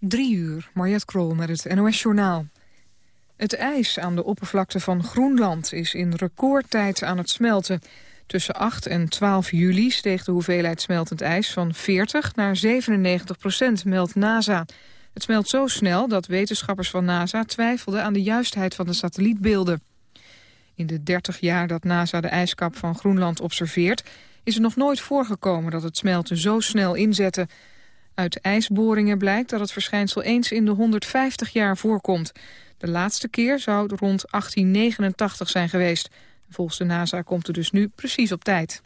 Drie uur, Mariette Krol met het NOS-journaal. Het ijs aan de oppervlakte van Groenland is in recordtijd aan het smelten. Tussen 8 en 12 juli steeg de hoeveelheid smeltend ijs van 40 naar 97 procent, meldt NASA. Het smelt zo snel dat wetenschappers van NASA twijfelden aan de juistheid van de satellietbeelden. In de 30 jaar dat NASA de ijskap van Groenland observeert... is er nog nooit voorgekomen dat het smelten zo snel inzette. Uit ijsboringen blijkt dat het verschijnsel eens in de 150 jaar voorkomt. De laatste keer zou het rond 1889 zijn geweest. Volgens de NASA komt het dus nu precies op tijd.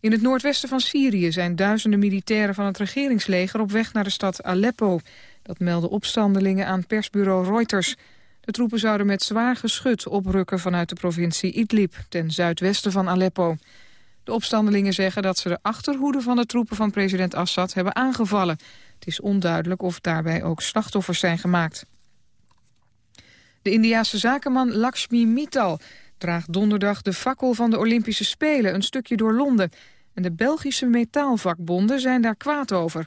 In het noordwesten van Syrië zijn duizenden militairen van het regeringsleger op weg naar de stad Aleppo. Dat melden opstandelingen aan persbureau Reuters. De troepen zouden met zwaar geschut oprukken vanuit de provincie Idlib, ten zuidwesten van Aleppo. De opstandelingen zeggen dat ze de achterhoede van de troepen van president Assad hebben aangevallen. Het is onduidelijk of daarbij ook slachtoffers zijn gemaakt. De Indiase zakenman Lakshmi Mittal draagt donderdag de fakkel van de Olympische Spelen een stukje door Londen. En de Belgische metaalvakbonden zijn daar kwaad over.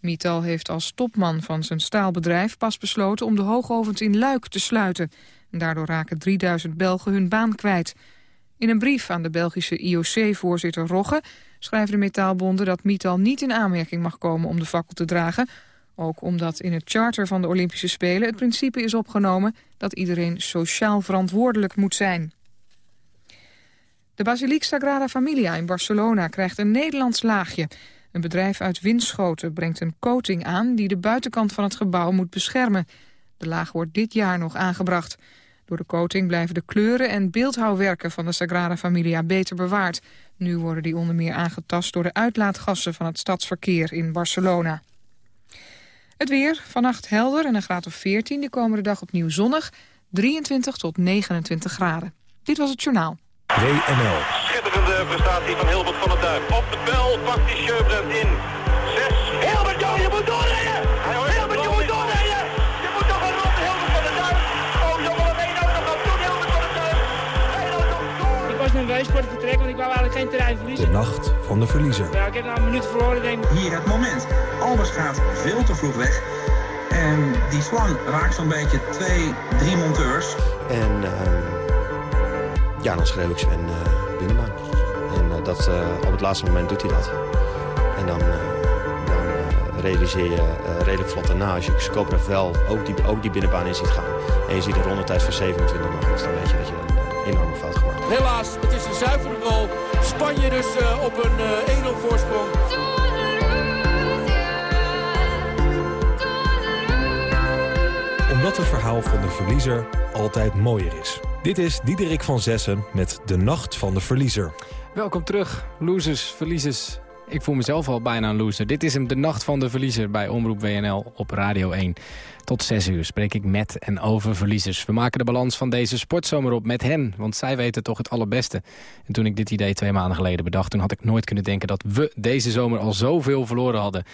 Mittal heeft als topman van zijn staalbedrijf pas besloten om de hoogovens in Luik te sluiten. En daardoor raken 3000 Belgen hun baan kwijt. In een brief aan de Belgische IOC-voorzitter Rogge schrijven de metaalbonden dat Mittal niet in aanmerking mag komen om de fakkel te dragen. Ook omdat in het charter van de Olympische Spelen het principe is opgenomen dat iedereen sociaal verantwoordelijk moet zijn. De Basiliek Sagrada Familia in Barcelona krijgt een Nederlands laagje. Een bedrijf uit Winschoten brengt een coating aan... die de buitenkant van het gebouw moet beschermen. De laag wordt dit jaar nog aangebracht. Door de coating blijven de kleuren en beeldhouwwerken van de Sagrada Familia beter bewaard. Nu worden die onder meer aangetast door de uitlaatgassen van het stadsverkeer in Barcelona. Het weer, vannacht helder en een graad of 14. De komende dag opnieuw zonnig, 23 tot 29 graden. Dit was het Journaal. WNL. Schitterende prestatie van Hilbert van der Duif. Op de bel pakt die in. Ik vertrek, want wou eigenlijk geen terrein verliezen. De nacht van de verliezer. Ja, ik heb nou een minuut verloren, denk ik. Hier het moment. Albers gaat veel te vroeg weg. En die slang raakt zo'n beetje twee, drie monteurs. En... Uh... Ja, dan schreeuw ik Sven uh, binnenbaan. En uh, dat, uh, op het laatste moment doet hij dat. En dan, dan realiseer je redelijk vlot daarna, als je Skopra wel ook die, ook die binnenbaan in ziet gaan. En je ziet een rondetijd van 27 nog iets, dan weet je dat je een enorme fout gemaakt hebt. Helaas, het is een zuivere goal. Spanje dus op een 1-0 voorsprong. Omdat het verhaal van de verliezer altijd mooier is. Dit is Diederik van Zessen met De Nacht van de Verliezer. Welkom terug, losers, verliezers. Ik voel mezelf al bijna een loser. Dit is hem, De Nacht van de Verliezer bij Omroep WNL op Radio 1. Tot 6 uur spreek ik met en over verliezers. We maken de balans van deze sportzomer op met hen, want zij weten toch het allerbeste. En toen ik dit idee twee maanden geleden bedacht... toen had ik nooit kunnen denken dat we deze zomer al zoveel verloren hadden.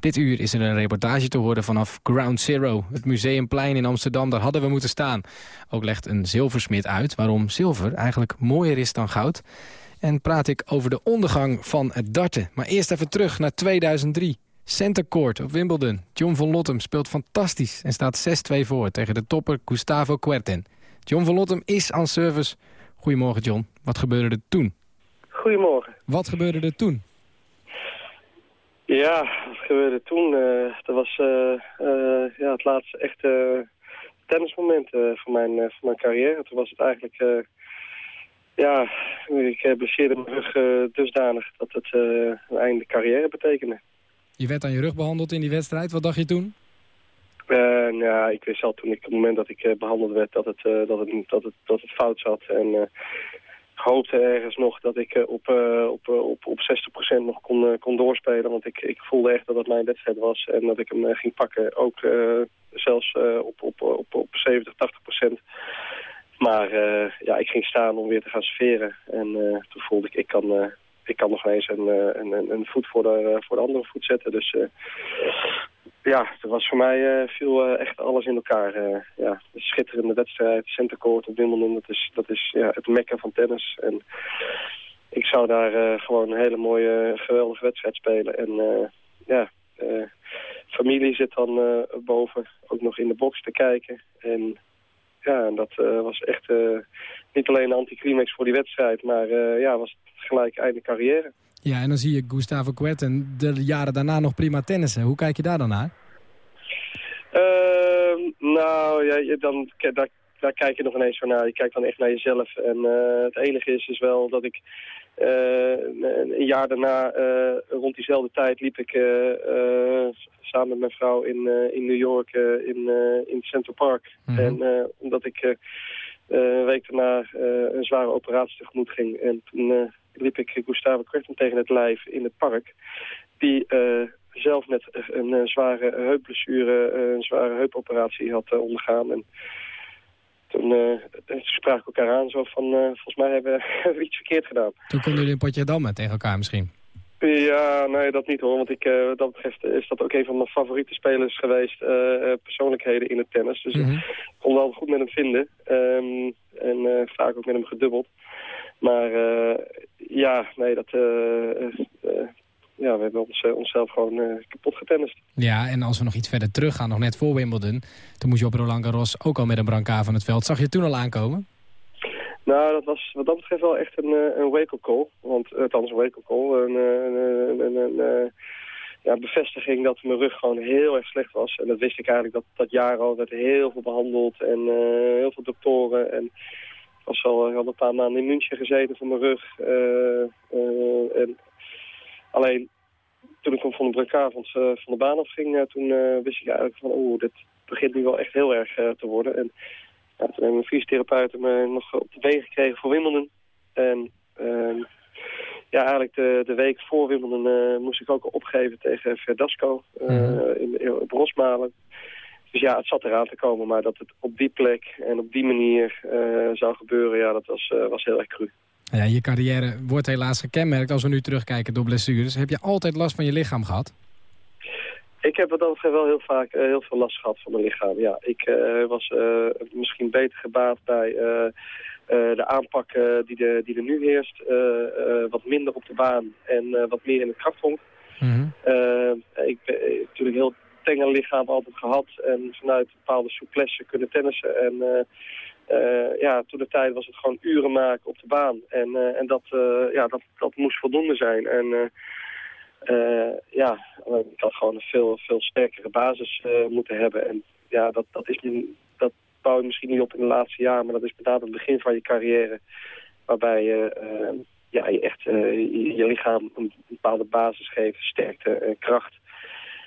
Dit uur is er een reportage te horen vanaf Ground Zero... het Museumplein in Amsterdam, daar hadden we moeten staan. Ook legt een zilversmid uit waarom zilver eigenlijk mooier is dan goud... En praat ik over de ondergang van het darten. Maar eerst even terug naar 2003. Center Court op Wimbledon. John van Lottem speelt fantastisch en staat 6-2 voor tegen de topper Gustavo Kuerten. John van Lottem is aan service. Goedemorgen John. Wat gebeurde er toen? Goedemorgen. Wat gebeurde er toen? Ja, wat gebeurde toen? Uh, dat was uh, uh, ja, het laatste echte tennismoment voor, mijn, voor mijn carrière. Toen was het eigenlijk ja, ik blesseerde mijn rug dusdanig dat het een einde carrière betekende. Je werd aan je rug behandeld in die wedstrijd. Wat dacht je toen? Uh, nou, ik wist al toen ik op het moment dat ik behandeld werd dat het, dat, het, dat, het, dat het fout zat. En hoopte ergens nog dat ik op, op, op, op 60% nog kon, kon doorspelen. Want ik, ik voelde echt dat het mijn wedstrijd was en dat ik hem ging pakken. Ook zelfs op, op, op, op 70, 80%. Maar uh, ja, ik ging staan om weer te gaan serveren. En uh, toen voelde ik, ik kan, uh, ik kan nog eens een, een, een voet voor de, voor de andere voet zetten. Dus ja, het was voor mij viel echt alles in elkaar. ja, een schitterende wedstrijd, centercourt op Wimbledon, dat is, dat is ja, het mekken van tennis. En ik zou daar gewoon een hele mooie, geweldige wedstrijd spelen. En ja, familie zit dan boven ook nog in de box te kijken. En ja, en dat was echt niet alleen een anticlimax voor die wedstrijd, maar ja, was gelijk einde carrière. Ja, en dan zie je Gustavo Kuerten de jaren daarna nog prima tennissen. Hoe kijk je daar dan naar? Uh, nou, ja, dan, daar, daar kijk je nog ineens van naar. Je kijkt dan echt naar jezelf. En het enige is, is wel dat ik een jaar daarna, uh, rond diezelfde tijd, liep ik samen met mijn vrouw in, in New York in, in Central Park. Mm -hmm. En omdat ik een week daarna een zware operatie tegemoet ging. En toen liep ik Gustavo Kuerten tegen het lijf in het park. Die zelf met een, een zware heupblessure, een zware heupoperatie had ondergaan. En toen uh, spraken we elkaar aan zo van, uh, volgens mij hebben, we iets verkeerd gedaan. Toen konden jullie een potje dammen tegen elkaar misschien? Ja, nee, dat niet hoor. Want ik, uh, wat dat betreft is dat ook een van mijn favoriete spelers geweest. persoonlijkheden in het tennis. Dus mm -hmm. ik kon wel goed met hem vinden. Um, en vaak ook met hem gedubbeld. Maar ja, nee, dat ja, we hebben ons, uh, onszelf gewoon uh, kapot getennist. Ja, en als we nog iets verder teruggaan, nog net voor Wimbledon... toen moest je op Roland Garros ook al met een brancard van het veld. Zag je toen al aankomen? Nou, dat was wat dat betreft wel echt een, uh, een wake-up call. Want, althans een wake-up call. Een, een, een, een ja, bevestiging dat mijn rug gewoon heel erg slecht was. En dat wist ik eigenlijk dat dat jaar al. werd heel veel behandeld en heel veel doktoren. En ik was al, al een paar maanden in München gezeten voor mijn rug. en Alleen toen ik van de brancard van, van de baan af ging, toen uh, wist ik eigenlijk van, oeh, dit begint nu wel echt heel erg te worden. En ja, toen hebben mijn fysiotherapeuten me nog op de been gekregen voor Wimbledon. En uh, ja, eigenlijk de, de week voor Wimbledon moest ik ook opgeven tegen Verdasco mm -hmm. in, in, Rosmalen. Dus ja, het zat eraan te komen, maar dat het op die plek en op die manier zou gebeuren, ja, dat was, was heel erg cru. Ja, je carrière wordt helaas gekenmerkt als we nu terugkijken door blessures. Heb je altijd last van je lichaam gehad? Ik heb wat dat wel heel vaak uh, heel veel last gehad van mijn lichaam. Ja, ik uh, was uh, misschien beter gebaat bij de aanpak die, de, die er nu heerst. wat minder op de baan en wat meer in het krachthonk. Mm -hmm. ik ben natuurlijk heel tenger lichaam altijd gehad en vanuit bepaalde souplesse kunnen tennissen. En uh, ja, toen de tijd was het gewoon uren maken op de baan. En, uh, en dat, uh, ja, dat, dat moest voldoende zijn. En ja, ik had gewoon een veel, veel sterkere basis moeten hebben. En ja, dat, dat, is, dat bouw je misschien niet op in de laatste jaren, maar dat is inderdaad het begin van je carrière. Waarbij je, ja, je echt je, je, lichaam een bepaalde basis geeft, sterkte en kracht.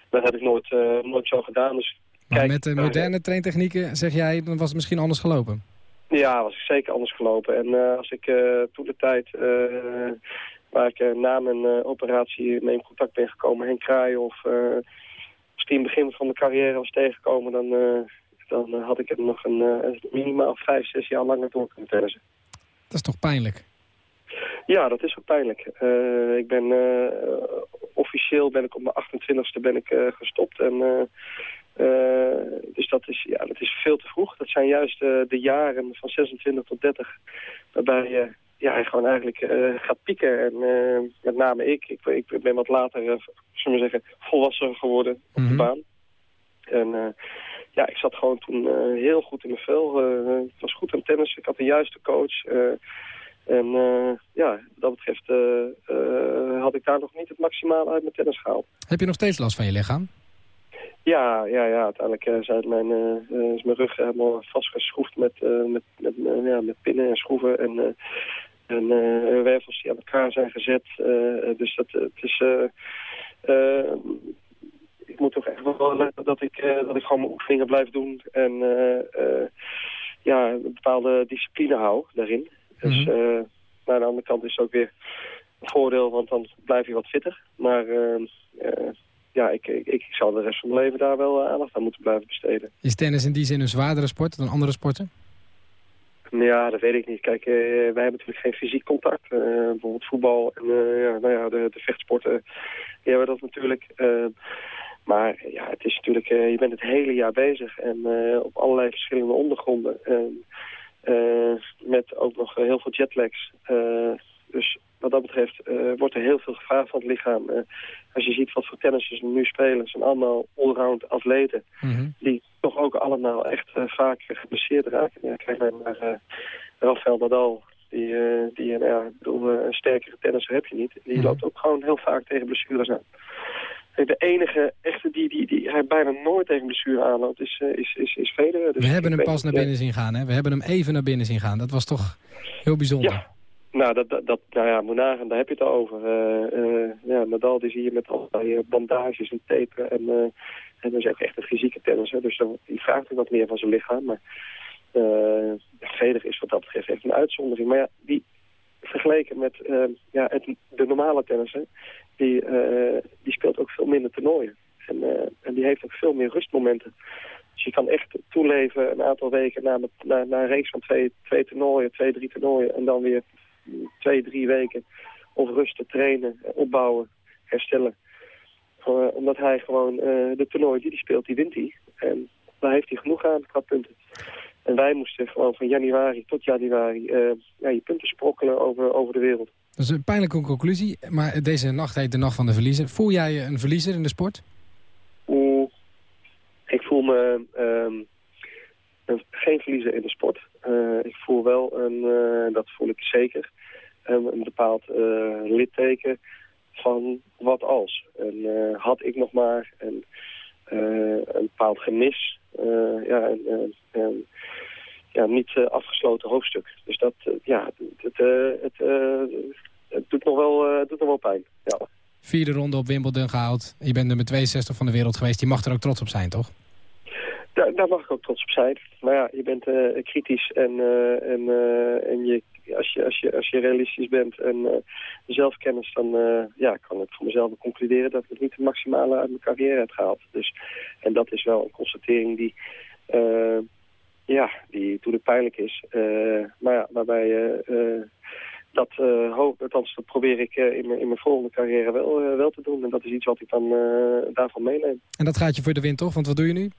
Dat heb ik nooit, nooit zo gedaan. Dus maar met de moderne traintechnieken, zeg jij, dan was het misschien anders gelopen? Ja, was ik zeker anders gelopen. En uh, als ik uh, toen de tijd, waar ik na mijn operatie mee in contact ben gekomen, Henk Kraaien of als die in het begin van mijn carrière was tegengekomen, dan, dan had ik hem nog een minimaal vijf, zes jaar langer door kunnen tennissen. Dat is toch pijnlijk? Ja, dat is ook pijnlijk. ik ben officieel ben ik op mijn 28ste ben ik gestopt en dus dat is, ja, dat is veel te vroeg. Dat zijn juist uh, de jaren van 26 tot 30 waarbij je ja, gewoon eigenlijk uh, gaat pieken. En met name ik, ik, ik ben wat later, zullen we zeggen, volwassen geworden op de mm -hmm. baan. En ja, ik zat gewoon toen heel goed in mijn vel. ik was goed aan tennis, ik had de juiste coach. en ja, wat dat betreft had ik daar nog niet het maximale uit mijn tennis gehaald. Heb je nog steeds last van je lichaam? Ja, ja, ja. uiteindelijk uh, zijn mijn, uh, is mijn rug helemaal vastgeschroefd met, uh, met, met, ja, met pinnen en schroeven en, en wervels die aan elkaar zijn gezet. dus dat, het is... ik moet toch echt wel letten dat ik, dat ik gewoon mijn oefeningen blijf doen en ja, een bepaalde discipline hou daarin. Dus mm -hmm. maar aan de andere kant is het ook weer een voordeel, want dan blijf je wat fitter. Maar ja, ik, ik, ik zal de rest van mijn leven daar wel eh, aandacht aan moeten blijven besteden. Is tennis in die zin een zwaardere sport dan andere sporten? Ja, dat weet ik niet. Kijk, uh, wij hebben natuurlijk geen fysiek contact. Uh, bijvoorbeeld voetbal en uh, ja, nou ja, de, de vechtsporten, die hebben dat natuurlijk. maar ja, het is natuurlijk, je bent het hele jaar bezig en op allerlei verschillende ondergronden. met ook nog heel veel jetlags. dus wat dat betreft wordt er heel veel gevraagd van het lichaam. als je ziet wat voor tennissers nu spelen, zijn allemaal allround atleten. Mhm. Die toch ook allemaal echt vaak geblesseerd raken. Ja, kijk naar Rafael Nadal, die, uh, die nou ja, bedoel, een sterkere tennisser heb je niet. Die Mhm. loopt ook gewoon heel vaak tegen blessures aan. De enige echte die, die, die hij bijna nooit tegen blessure aanloopt is, eh, is, is, is Federer. Dus We hebben hem pas naar binnen zien gaan, hè? We hebben hem even naar binnen zien gaan. Dat was toch heel bijzonder. Ja. Nou, dat, dat, nou ja, moet nagaan, daar heb je het over. Eh, eh, ja, Nadal die zie je met allerlei eh, bandages en tape. En, eh, en dat is echt een fysieke tennisser. Dus dan, die vraagt ook wat meer van zijn lichaam. Maar eh Federer is wat dat betreft echt een uitzondering. Maar ja, die vergeleken met ja, het, de normale tennisser... Die, die speelt ook veel minder toernooien. En, en die heeft ook veel meer rustmomenten. Dus je kan echt toeleven een aantal weken na, na, na een reeks van twee, twee toernooien, twee, drie toernooien. En dan weer twee, drie weken of rusten, trainen, opbouwen, herstellen. Eh, omdat hij gewoon eh, de toernooi die hij speelt, die wint hij. En daar heeft hij genoeg aan qua punten. En wij moesten gewoon van januari tot januari eh, ja, je punten sprokkelen over, over de wereld. Dat is een pijnlijke conclusie, maar deze nacht heet de Nacht van de Verliezer. Voel jij je een verliezer in de sport? Oeh, ik voel me ehm, een- geen verliezer in de sport. Ik voel wel, een, dat voel ik zeker, een, een bepaald eh, litteken van wat als. En eh, had ik nog maar een, eh, een bepaald gemis. ja, en, en- ja, niet afgesloten hoofdstuk. Dus dat, ja, het, het, het, doet, nog wel, doet nog wel pijn. Ja. Vierde ronde op Wimbledon gehaald. Je bent nummer 62 van de wereld geweest. Je mag er ook trots op zijn, toch? Daar, mag ik ook trots op zijn. Maar ja, je bent eh, kritisch en, eh, en, eh, en je, als, je, als, je, als je realistisch bent en zelfkennis, dan ja, kan ik voor mezelf concluderen dat ik niet het maximale uit mijn carrière heb gehaald. Dus, en dat is wel een constatering die, ja, die toen pijnlijk is. Maar ja, waarbij dat uh, hoop, althans dat probeer ik in, mijn, in mijn volgende carrière wel, wel te doen. En dat is iets wat ik dan daarvan meeneem. En dat gaat je voor de win toch? Want wat doe je nu?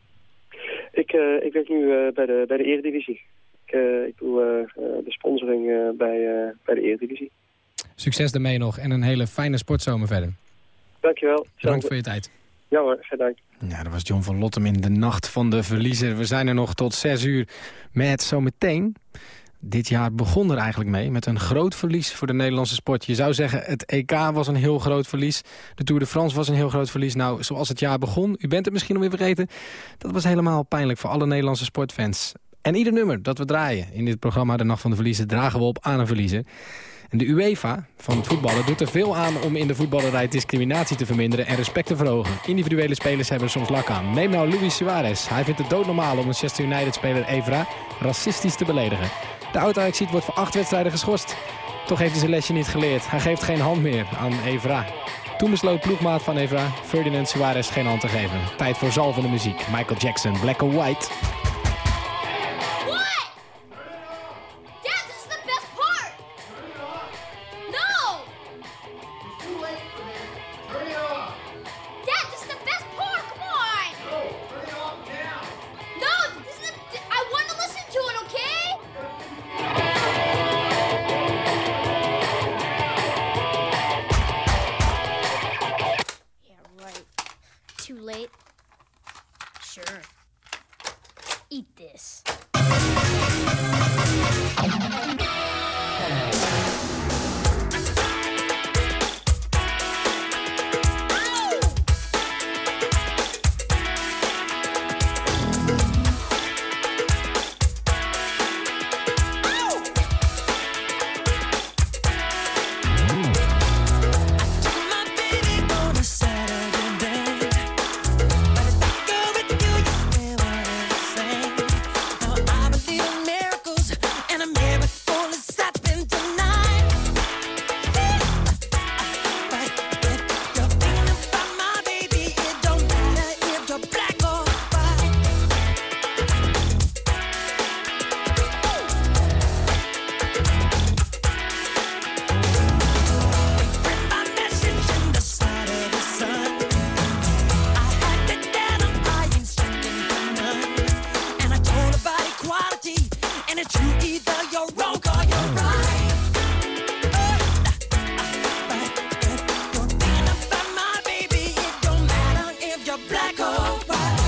Ik, uh, ik werk nu uh, bij, de, bij de Eredivisie. Ik, uh, ik doe de sponsoring bij, bij de Eredivisie. Succes daarmee nog en een hele fijne sportzomer verder. Dankjewel. Bedankt voor je tijd. Ja hoor, geen dank. Ja, dat was John van Lottem in de nacht van de verliezer. We zijn er nog tot zes uur met zometeen... Dit jaar begon er eigenlijk mee met een groot verlies voor de Nederlandse sport. Je zou zeggen, het EK was een heel groot verlies. De Tour de France was een heel groot verlies. Nou, zoals het jaar begon, u bent het misschien alweer vergeten... dat was helemaal pijnlijk voor alle Nederlandse sportfans. En ieder nummer dat we draaien in dit programma De Nacht van de Verliezen... dragen we op aan een verliezer. En de UEFA van het voetballen doet er veel aan om in de voetballerij discriminatie te verminderen en respect te verhogen. Individuele spelers hebben er soms lak aan. Neem nou Luis Suarez. Hij vindt het doodnormaal om Manchester United-speler Evra racistisch te beledigen. De oud ziet wordt voor acht wedstrijden geschorst. Toch heeft hij zijn lesje niet geleerd. Hij geeft geen hand meer aan Evra. Toen besloot ploegmaat van Evra Ferdinand Suarez geen hand te geven. Tijd voor zalvende muziek. Michael Jackson, Black or White. Or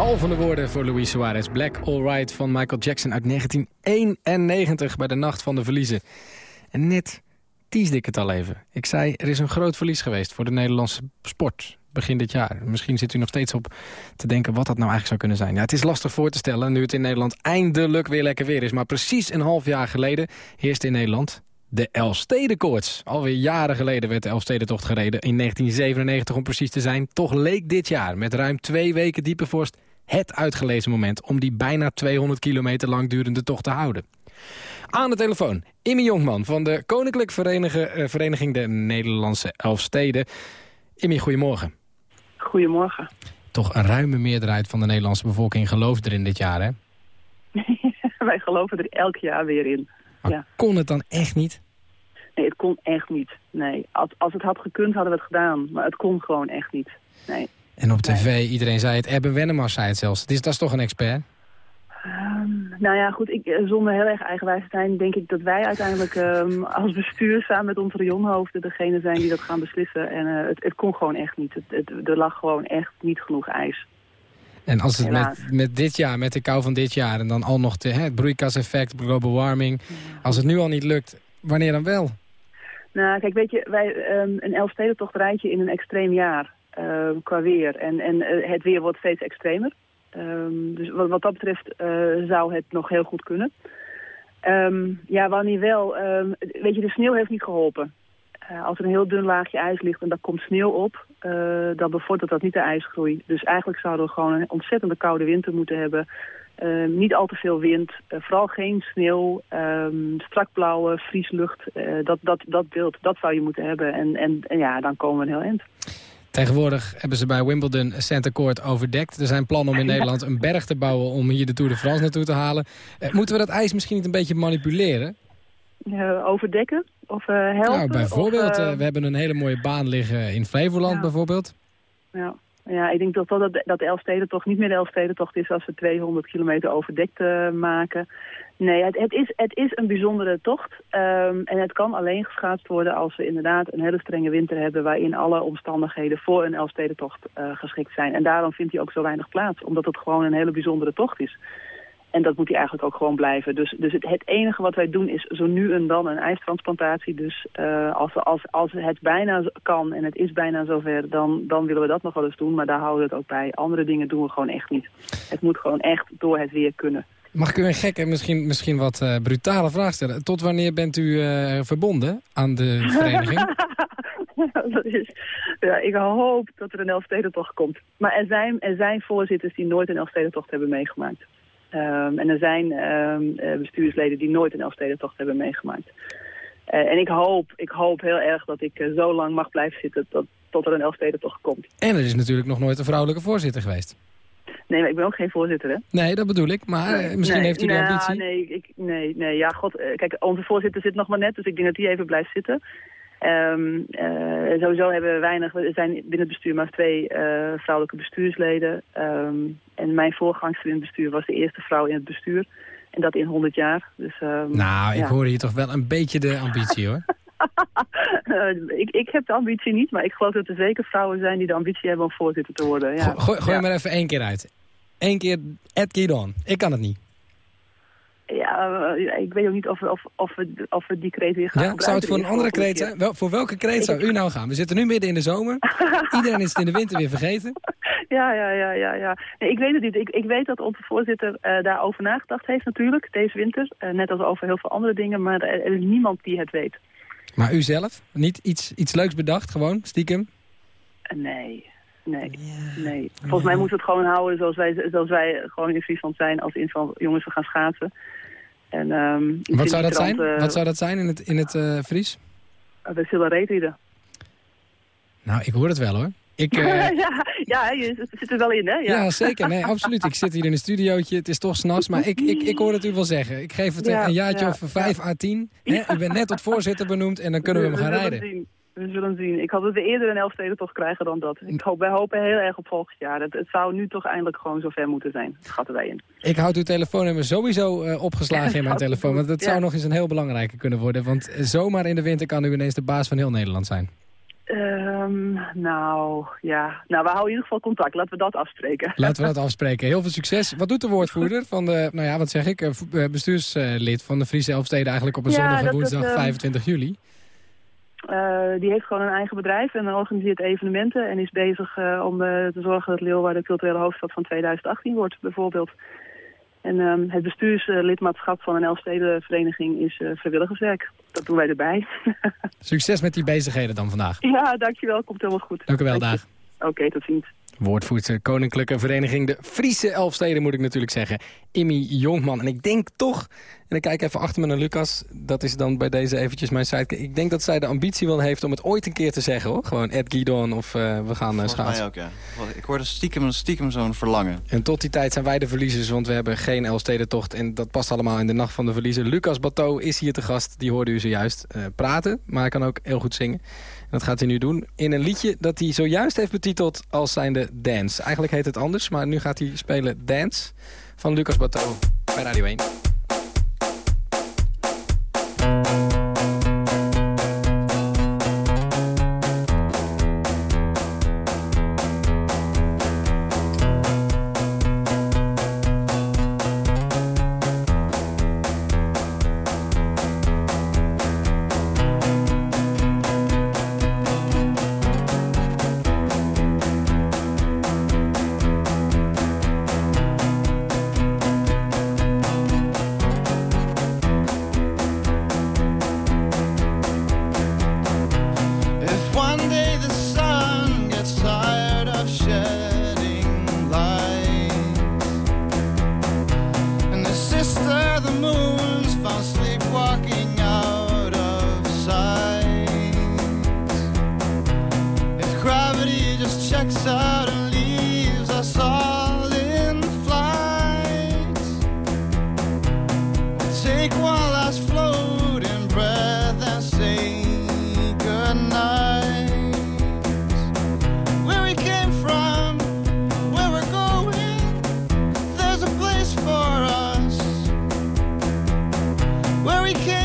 Zalvende woorden voor Luis Suarez. Black All Right van Michael Jackson uit 1991 bij de Nacht van de Verliezen. En net teasde ik het al even. Ik zei, er is een groot verlies geweest voor de Nederlandse sport begin dit jaar. Misschien zit u nog steeds op te denken wat dat nou eigenlijk zou kunnen zijn. Ja, het is lastig voor te stellen nu het in Nederland eindelijk weer lekker weer is. Maar precies een half jaar geleden heerste in Nederland de Elfstedenkoorts. Alweer jaren geleden werd de Elfstedentocht gereden. In 1997 om precies te zijn. Toch leek dit jaar met ruim twee weken diepe vorst het uitgelezen moment... om die bijna 200 kilometer lang durende tocht te houden. Aan de telefoon, Immi Jonkman van de Koninklijk eh, Vereniging de Nederlandse Elfsteden. Immi, goedemorgen. Goedemorgen. Toch een ruime meerderheid van de Nederlandse bevolking gelooft erin dit jaar, hè? Wij geloven er elk jaar weer in. Ja. Kon het dan echt niet? Nee, het kon echt niet. Nee. Als, als het had gekund, hadden we het gedaan. Maar het kon gewoon echt niet. Nee. En op tv, iedereen zei het. Erben Wennemars zei het zelfs. Het is, dat is toch een expert? Ehm, nou ja, goed, ik, eh, zonder heel erg eigenwijs te zijn, denk ik dat wij uiteindelijk ehm, als bestuur samen met onze rionhoofden degene zijn die dat gaan beslissen. En eh, het, het kon gewoon echt niet. Het, het, er lag gewoon echt niet genoeg ijs. En als het met, met dit jaar, met de kou van dit jaar... en dan al nog de, hè, het broeikaseffect, global warming... als het nu al niet lukt, wanneer dan wel? Nou, kijk, weet je, wij, um, een Elfstedentocht rijd je in een extreem jaar uh, qua weer. En, en uh, het weer wordt steeds extremer. Um, dus wat, wat, dat betreft uh, zou het nog heel goed kunnen. Um, ja, wanneer wel, weet je, de sneeuw heeft niet geholpen. Uh, als er een heel dun laagje ijs ligt en daar komt sneeuw op, dan bevordert dat niet de ijsgroei. Dus eigenlijk zouden we gewoon een ontzettende koude winter moeten hebben. Niet al te veel wind, vooral geen sneeuw, strak blauwe, vrieslucht. dat, dat, dat beeld, dat zou je moeten hebben. En, en, en ja, dan komen we een heel eind. Tegenwoordig hebben ze bij Wimbledon Center Court overdekt. Er zijn plannen om in Nederland een berg te bouwen om hier de Tour de France naartoe te halen. moeten we dat ijs misschien niet een beetje manipuleren? Uh, overdekken of uh, helpen? Nou, bijvoorbeeld, of, uh... we hebben een hele mooie baan liggen in Flevoland ja. bijvoorbeeld. Ja. ja, ik denk toch wel dat, dat de Elfstedentocht niet meer de Elfstedentocht is als we 200 kilometer overdekt maken. Nee, het, is, het is een bijzondere tocht. Um, en het kan alleen geschaatst worden als we inderdaad een hele strenge winter hebben... waarin alle omstandigheden voor een Elfstedentocht geschikt zijn. En daarom vindt hij ook zo weinig plaats, omdat het gewoon een hele bijzondere tocht is. En dat moet hij eigenlijk ook gewoon blijven. Dus, dus het, het, enige wat wij doen is zo nu en dan een ijstransplantatie. Dus uh, als, als, als het bijna kan en het is bijna zover, dan, dan willen we dat nog wel eens doen. Maar daar houden we het ook bij. Andere dingen doen we gewoon echt niet. Het moet gewoon echt door het weer kunnen. Mag ik u een gekke, misschien, misschien wat uh, brutale vraag stellen? Tot wanneer bent u uh, verbonden aan de vereniging? dat is, ja, ik hoop dat er een Elfstedentocht komt. Maar er zijn, er zijn voorzitters die nooit een Elfstedentocht hebben meegemaakt. Ehm, en er zijn ehm, eh, bestuursleden die nooit een Elfstedentocht hebben meegemaakt. Eh, en ik hoop, ik hoop heel erg dat ik eh, zo lang mag blijven zitten tot, tot er een Elfstedentocht komt. En er is natuurlijk nog nooit een vrouwelijke voorzitter geweest. Nee, maar ik ben ook geen voorzitter, hè? Nee, dat bedoel ik. Maar eh, misschien Nee, heeft u die nou, ambitie. Nee, ik, nee, nee, ja, god. eh, Kijk, onze voorzitter zit nog maar net, dus ik denk dat die even blijft zitten. Eh, sowieso hebben we weinig, er zijn binnen het bestuur maar twee vrouwelijke bestuursleden. Ehm, en mijn voorgangster in het bestuur was de eerste vrouw in het bestuur. En dat in 100 jaar. Dus, ehm, Nou, ik ja. hoor hier toch wel een beetje de ambitie, hoor. Eh, ik, ik heb de ambitie niet, maar ik geloof dat er zeker vrouwen zijn die de ambitie hebben om voorzitter te worden. Ja. Go- Gooi, ja. maar even één keer uit. Eén keer Ed Gidon. Ik kan het niet. Ja, eh, ik weet ook niet of, we- of, of, we, of we die kreet weer gaan Ja? Zou het voor een andere de kreet zijn? Wel, voor welke kreet zou u nou gaan? We zitten nu midden in de zomer. Iedereen is het in de winter weer vergeten. Ja, ja, ja, ja. ja. Nee, ik weet het niet. Ik, ik weet dat onze voorzitter eh, daarover nagedacht heeft natuurlijk, deze winter. Eh, net als over heel veel andere dingen, maar er, er is niemand die het weet. Maar u zelf? Niet iets, iets leuks bedacht, gewoon, stiekem? Nee, nee, nee. Volgens mij moeten we het gewoon houden zoals wij, zoals wij gewoon in Friesland zijn, als in van jongens, we gaan schaatsen. En, ehm, Wat zou dat zijn? krant, eh, Wat zou dat zijn in het, in het eh, Fries? We zullen reetrieden. Nou, ik hoor het wel, hoor. Ik, eh, ja, ja, je zit er wel in, hè? ja. zeker. Nee, absoluut. Ik zit hier in een studiootje. Het is toch s'nachts, maar ik, ik, ik hoor het u wel zeggen. Ik geef het Ja, een jaartje ja, of vijf à tien. Hè? U bent net tot voorzitter benoemd en dan kunnen we hem gaan zullen rijden. Zien. We zullen zien. Ik dat we eerder een Elfsteden toch krijgen dan dat. Ik hoop, wij hopen heel erg op volgend jaar. Het, het zou nu toch eindelijk gewoon zover moeten zijn. Schatten wij in. Ik houd uw telefoonnummer sowieso eh, opgeslagen in mijn telefoon. Want dat zou Ja. nog eens een heel belangrijke kunnen worden. Want eh, zomaar in de winter kan u ineens de baas van heel Nederland zijn. Ehm, nou, ja. Nou, we houden in ieder geval contact. Laten we dat afspreken. Laten we dat afspreken. Heel veel succes. Wat doet de woordvoerder van de, nou ja, wat zeg ik, eh, eh, bestuurslid van de Friese Elfsteden eigenlijk op een Ja, zondag en dat, woensdag ehm, 25 juli? Eh, die heeft gewoon een eigen bedrijf en organiseert evenementen. En is bezig om te zorgen dat Leeuwarden de culturele hoofdstad van 2018 wordt, bijvoorbeeld. En ehm, het bestuurslidmaatschap van een Elfstedenvereniging is eh, vrijwilligerswerk. Dat doen wij erbij. Succes met die bezigheden dan vandaag. ja, dankjewel. Komt helemaal goed. Dank u wel, dag. Oké, tot ziens. Woordvoerder Koninklijke Vereniging de Friese Elfsteden moet ik natuurlijk zeggen. Immy Jonkman. En ik denk toch, en ik kijk even achter me naar Lucas. Dat is dan bij deze eventjes mijn sidekick. Ik denk dat zij de ambitie wel heeft om het ooit een keer te zeggen hoor. Gewoon Ed Guidon of eh, we gaan uh, schaatsen. mij ook, ja. Ik hoorde stiekem, stiekem zo'n verlangen. En tot die tijd zijn wij de verliezers, want we hebben geen Elfstedentocht. En dat past allemaal in de nacht van de verliezer. Lucas Bateau is hier te gast, die hoorde u zojuist uh, praten. Maar hij kan ook heel goed zingen. Dat gaat hij nu doen in een liedje dat hij zojuist heeft betiteld als zijnde Dance. Eigenlijk heet het anders, maar nu gaat hij spelen Dance van Lucas Bateau bij Radio 1. we can.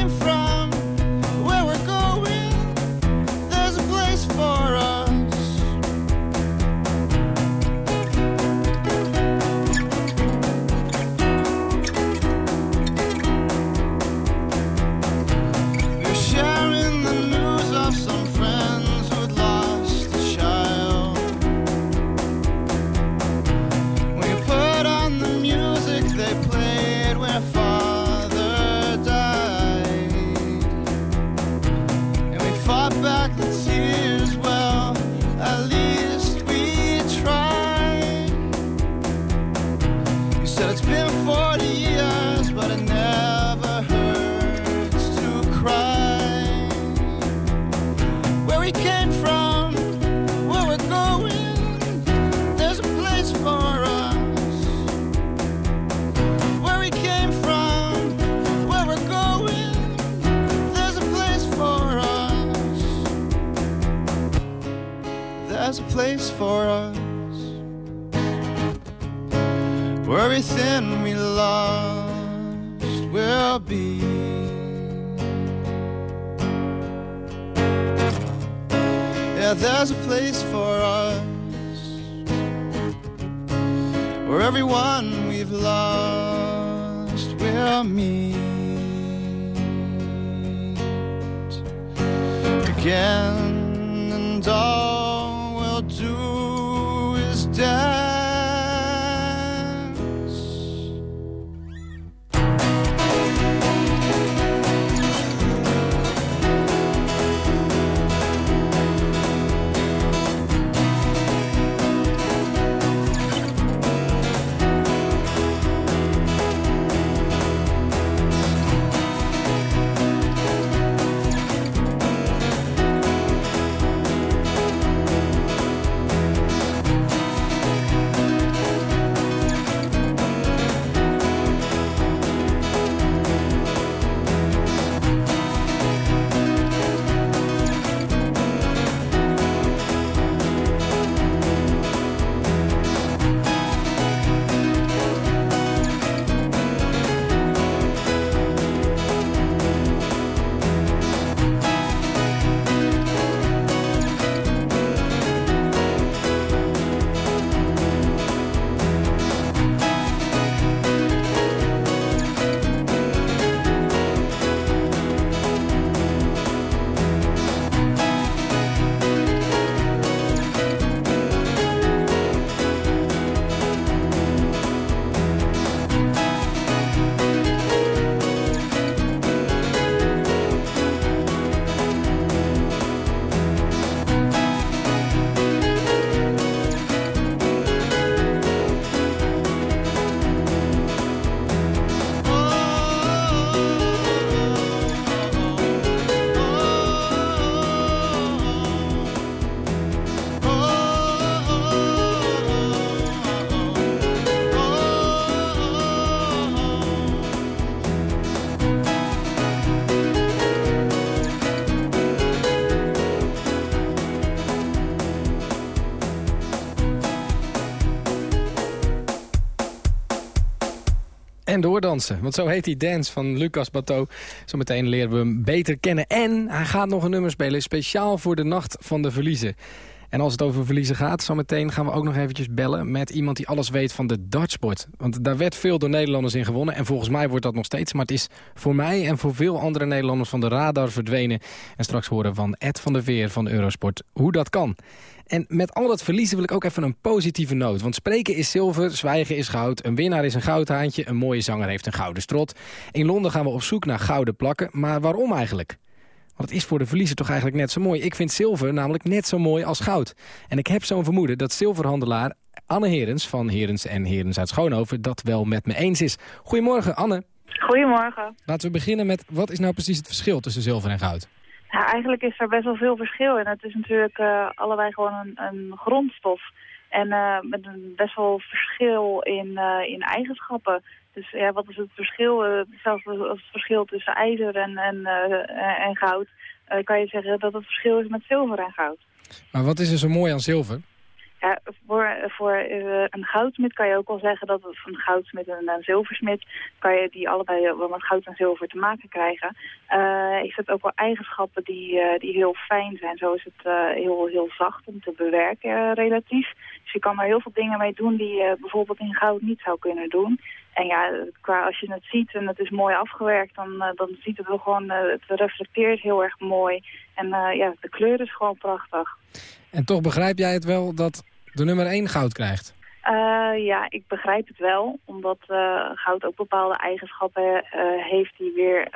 En doordansen, want zo heet die dance van Lucas Bateau. Zometeen leren we hem beter kennen. En hij gaat nog een nummer spelen, speciaal voor de Nacht van de Verliezen. En als het over verliezen gaat, zometeen gaan we ook nog eventjes bellen... met iemand die alles weet van de dartsport. Want daar werd veel door Nederlanders in gewonnen. En volgens mij wordt dat nog steeds. Maar het is voor mij en voor veel andere Nederlanders van de radar verdwenen. En straks horen van Ed van der Veer van Eurosport hoe dat kan. En met al dat verliezen wil ik ook even een positieve noot. Want spreken is zilver, zwijgen is goud. Een winnaar is een goudhaantje, een mooie zanger heeft een gouden strot. In Londen gaan we op zoek naar gouden plakken. Maar waarom eigenlijk? Want het is voor de verliezer toch eigenlijk net zo mooi. Ik vind zilver namelijk net zo mooi als goud. En ik heb zo'n vermoeden dat zilverhandelaar Anne Herens van Herens en Herens uit Schoonhoven dat wel met me eens is. Goedemorgen Anne. Goedemorgen. Laten we beginnen met wat is nou precies het verschil tussen zilver en goud? Ja, eigenlijk is er best wel veel verschil en het is natuurlijk uh, allebei gewoon een, een grondstof. En uh, met een best wel verschil in, uh, in eigenschappen. Dus ja, wat is het verschil? Als het verschil tussen ijzer en, en, en goud. kan je zeggen dat het verschil is met zilver en goud. Maar wat is er zo mooi aan zilver? Ja, voor, voor uh, een goudsmid kan je ook wel zeggen dat het een goudsmid en een zilversmid, kan je die allebei wel met goud en zilver te maken krijgen. Uh, heeft het ook wel eigenschappen die, die heel fijn zijn. Zo is het heel, heel zacht om te bewerken relatief. Dus je kan er heel veel dingen mee doen die je bijvoorbeeld in goud niet zou kunnen doen. En ja, qua als je het ziet en het is mooi afgewerkt, dan, dan ziet het wel gewoon, het reflecteert heel erg mooi. En ja, de kleur is gewoon prachtig. En toch begrijp jij het wel dat de nummer 1 goud krijgt? Uh, ja, ik begrijp het wel. Omdat uh, goud ook bepaalde eigenschappen uh, heeft die weer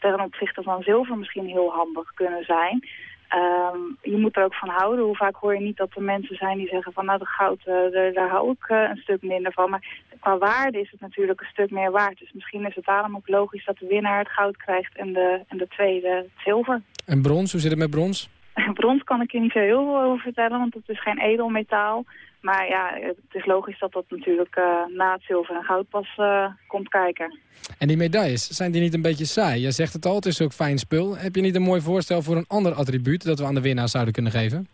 ten opzichte van zilver misschien heel handig kunnen zijn. ehm, je moet er ook van houden. Hoe vaak hoor je niet dat er mensen zijn die zeggen van nou de goud, eh, daar, daar hou ik eh, een stuk minder van. Maar qua waarde is het natuurlijk een stuk meer waard. Dus misschien is het daarom ook logisch dat de winnaar het goud krijgt en de, en de tweede het zilver. En brons, hoe zit het met brons? Brons kan ik je niet zo heel veel over vertellen, want het is geen edelmetaal. Maar ja, het is logisch dat dat natuurlijk eh, na het zilver en goud pas eh, komt kijken. En die medailles, zijn die niet een beetje saai? Je zegt het al, het is ook fijn spul. Heb je niet een mooi voorstel voor een ander attribuut... dat we aan de winnaar zouden kunnen geven?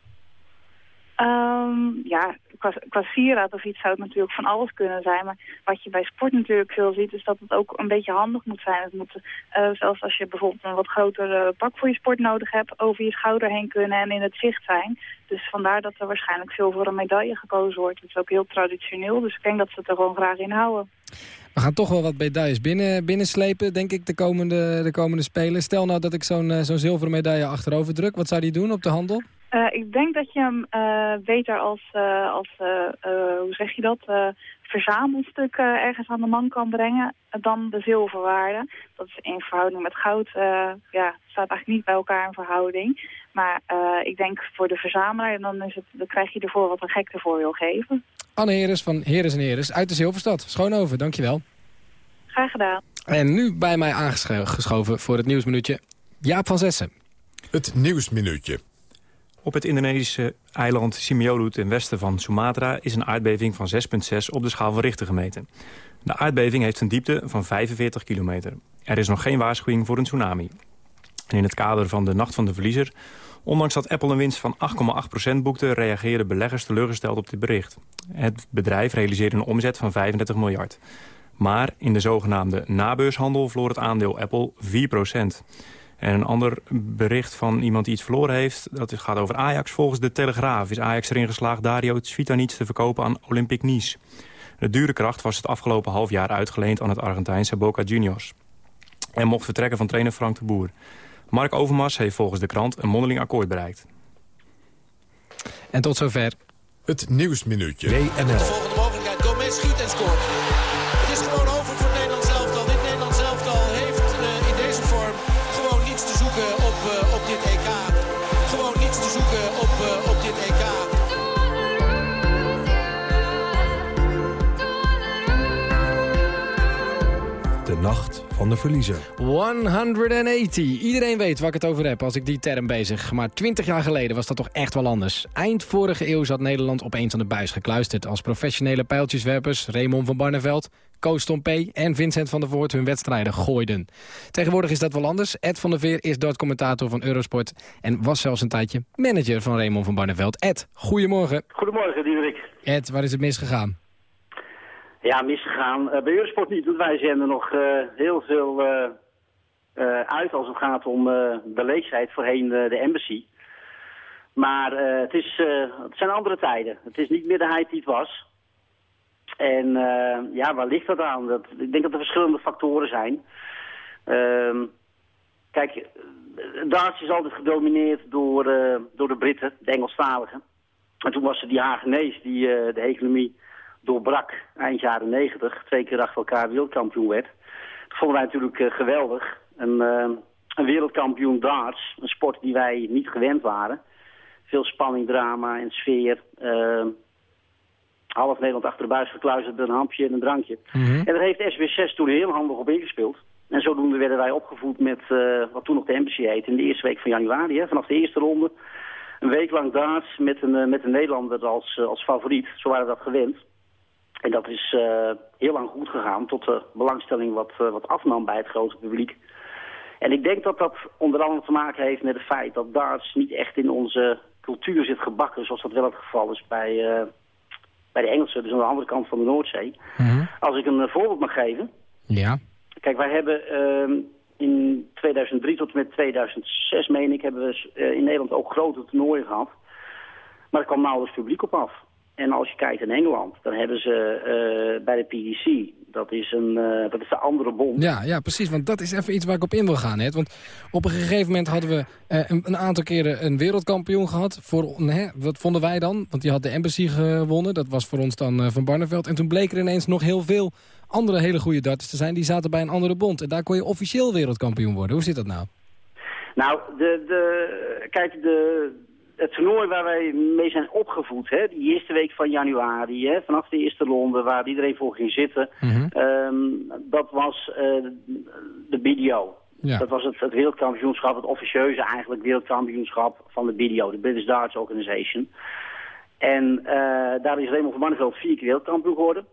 Ehm, ja, qua, qua sieraad of iets zou het natuurlijk van alles kunnen zijn. Maar wat je bij sport natuurlijk veel ziet, is dat het ook een beetje handig moet zijn. Het moet, eh, zelfs als je bijvoorbeeld een wat groter eh, pak voor je sport nodig hebt, over je schouder heen kunnen en in het zicht zijn. Dus vandaar dat er waarschijnlijk veel voor een medaille gekozen wordt. Het is ook heel traditioneel, dus ik denk dat ze het er gewoon graag in houden. We gaan toch wel wat medailles binnen, binnenslepen, denk ik, de komende, de komende Spelen. Stel nou dat ik zo'n eh, zo'n zilveren medaille achterover druk. Wat zou die doen op de handel? Eh, ik denk dat je hem eh, beter als, eh, als hoe zeg je dat, verzamelstuk ergens aan de man kan brengen dan de zilverwaarde. Dat is in verhouding met goud, ja, staat eigenlijk niet bij elkaar in verhouding. Maar ik denk voor de verzamelaar, dan, is het, dan krijg je ervoor wat een gek ervoor wil geven. Anne Heres van Heres en Heres uit de Zilverstad. Schoonover, dankjewel. Graag gedaan. En nu bij mij aangeschoven voor het nieuwsminuutje Jaap van Zessen. Het nieuwsminuutje. Op het Indonesische eiland Simiolu ten westen van Sumatra... is een aardbeving van 6,6 op de schaal van Richter gemeten. De aardbeving heeft een diepte van 45 kilometer. Er is nog geen waarschuwing voor een tsunami. In het kader van de Nacht van de Verliezer... ondanks dat Apple een winst van 8,8% boekte... reageerden beleggers teleurgesteld op dit bericht. Het bedrijf realiseerde een omzet van 35 miljard. Maar in de zogenaamde nabeurshandel verloor het aandeel Apple 4 en een ander bericht van iemand die iets verloren heeft... dat gaat over Ajax. Volgens de Telegraaf is Ajax erin geslaagd Dario Svitanic te verkopen aan Olympique Nice. De dure kracht was het afgelopen half jaar uitgeleend aan het Argentijnse Boca Juniors. En mocht vertrekken van trainer Frank de Boer. Mark Overmars heeft volgens de krant een mondeling akkoord bereikt. En tot zover. Het Nieuwsminuutje. WNL. De volgende mogelijkheid. Gomez schiet en scoort. Van de verliezer. 180. Iedereen weet waar ik het over heb als ik die term bezig. Maar 20 jaar geleden was dat toch echt wel anders. Eind vorige eeuw zat Nederland opeens aan de buis gekluisterd... als professionele pijltjeswerpers Raymond van Barneveld, Koos Tompé en Vincent van der Voort hun wedstrijden gooiden. Tegenwoordig is dat wel anders. Ed van der Veer is dortcommentator van Eurosport... en was zelfs een tijdje manager van Raymond van Barneveld. Ed, goedemorgen. Goedemorgen, Diederik. Ed, waar is het misgegaan? Ja, misgegaan. Uh, bij Eurosport niet, want wij zenden nog uh, heel veel uh, uit als het gaat om de leeftijd voorheen de embassy. Maar het, is, het zijn andere tijden. Het is niet meer de heid die het was. En ja, waar ligt dat aan? Dat, ik denk dat er verschillende factoren zijn. Ehm, kijk, Duits is altijd gedomineerd door, door de Britten, de Engelstaligen. En toen was er die Hagenees die de economie doorbrak eind jaren negentig, twee keer achter elkaar wereldkampioen werd. Dat vonden wij natuurlijk uh, geweldig. Een, uh, een wereldkampioen darts, een sport die wij niet gewend waren. Veel spanning, drama en sfeer. Uh, half Nederland achter de buis gekluisterd, een hampje en een drankje. Mm -hmm. En daar heeft SB6 toen heel handig op ingespeeld. En zodoende werden wij opgevoed met wat toen nog de embassy heette in de eerste week van januari. Hè, vanaf de eerste ronde. Een week lang darts met een, met een Nederlander als, als favoriet. Zo waren we dat gewend. En dat is uh, heel lang goed gegaan tot de belangstelling wat, uh, wat afnam bij het grote publiek. En ik denk dat dat onder andere te maken heeft met het feit dat darts niet echt in onze cultuur zit gebakken, zoals dat wel het geval is bij, uh, bij de Engelsen, dus aan de andere kant van de Noordzee. Mm -hmm. Als ik een voorbeeld mag geven. Ja. Kijk, wij hebben ehm, in 2003 tot en met 2006, meen ik, hebben we in Nederland ook grote toernooien gehad. Maar er kwam nauwelijks publiek op af. En als je kijkt in Engeland, dan hebben ze uh, bij de PDC, dat is, een, uh, dat is de andere bond. Ja, ja, precies, want dat is even iets waar ik op in wil gaan. Hè? Want op een gegeven moment hadden we uh, een, een, aantal keren een wereldkampioen gehad. Voor, hè, wat vonden wij dan? Want die had de Embassy gewonnen, dat was voor ons dan Van Barneveld. En toen bleken er ineens nog heel veel andere hele goede darters te zijn. Die zaten bij een andere bond en daar kon je officieel wereldkampioen worden. Hoe zit dat nou? Nou, de, de, kijk, de, het toernooi waar wij mee zijn opgevoed, hè, die eerste week van januari, hè, vanaf de eerste ronde waar iedereen voor ging zitten, ehm, dat was eh, de BDO. Ja. Dat was het, het wereldkampioenschap, het officieuze eigenlijk wereldkampioenschap van de BDO, de British Darts Organization. En eh, daar is Raymond van Barneveld vier keer wereldkampioen geworden.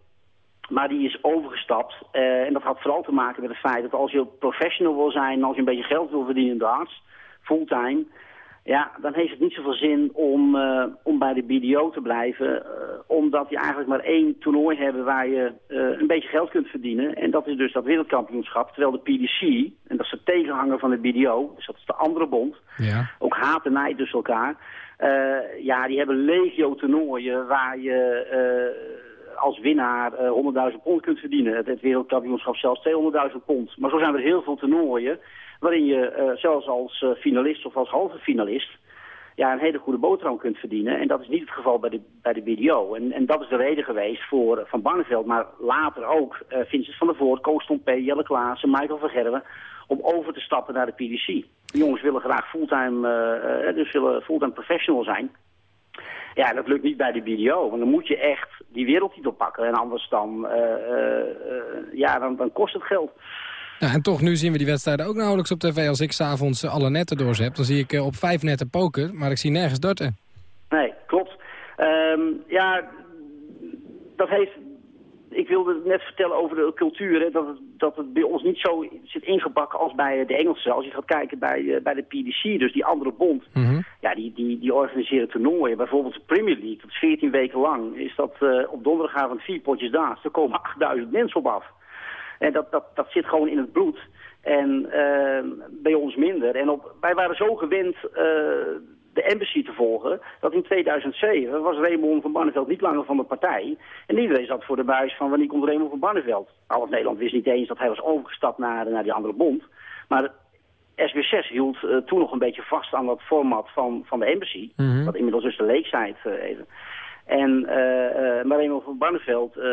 Maar die is overgestapt. eh, en dat had vooral te maken met het feit dat als je professional wil zijn... en als je een beetje geld wil verdienen in darts, fulltime... ja, dan heeft het niet zoveel zin om, eh, om bij de BDO te blijven. eh, omdat je eigenlijk maar één toernooi hebt waar je eh, een beetje geld kunt verdienen. En dat is dus dat wereldkampioenschap. Terwijl de PDC, en dat is de tegenhanger van de BDO... dus dat is de andere bond... Ja. ook haat en nijd dus elkaar. Ja, die hebben legio toernooien waar je als winnaar eh 100.000 pond kunt verdienen. Het, het wereldkampioenschap zelfs 200.000 pond. Maar zo zijn er heel veel toernooien waarin je eh, zelfs als eh, finalist of als halve finalist ja, een hele goede boterham kunt verdienen. En dat is niet het geval bij de, bij de BDO. En, en dat is de reden geweest voor Van Barneveld, maar later ook eh, Vincent van der Voort, Koos Tompe, Jelle Klaassen, Michael van om over te stappen naar de PDC. Die jongens willen graag fulltime, dus willen fulltime professional zijn. Ja, dat lukt niet bij de BDO, want dan moet je echt die wereldtitel pakken. En anders dan, ja, dan, dan kost het geld. Ja, en toch, nu zien we die wedstrijden ook nauwelijks op tv. Als ik s'avonds alle netten doorzet, dan zie ik eh, op vijf netten poker, maar ik zie nergens darten. Nee, klopt. Ehm, ja, dat heeft... Ik wilde net vertellen over de cultuur, hè, dat, het, dat het bij ons niet zo zit ingebakken als bij de Engelsen. Als je gaat kijken bij, eh, bij de PDC, dus die andere bond, ja, die, die, die organiseren toernooien. Bijvoorbeeld de Premier League, dat is 14 weken lang, is dat eh, op donderdagavond vier potjes daar. Er komen 8000 mensen op af. En dat, dat, dat zit gewoon in het bloed. En eh, bij ons minder. En op, wij waren zo gewend eh, de embassy te volgen... dat in 2007 was Raymond van Barneveld niet langer van de partij. En iedereen zat voor de buis van wanneer komt Raymond van Barneveld. Al Nederland wist niet eens dat hij was overgestapt naar, naar die andere bond. Maar SB6 hield eh, toen nog een beetje vast aan dat format van, van de embassy. Mhm. Wat inmiddels dus de leekzijd uh, even. En uh, uh, maar Raymond van Barneveld uh,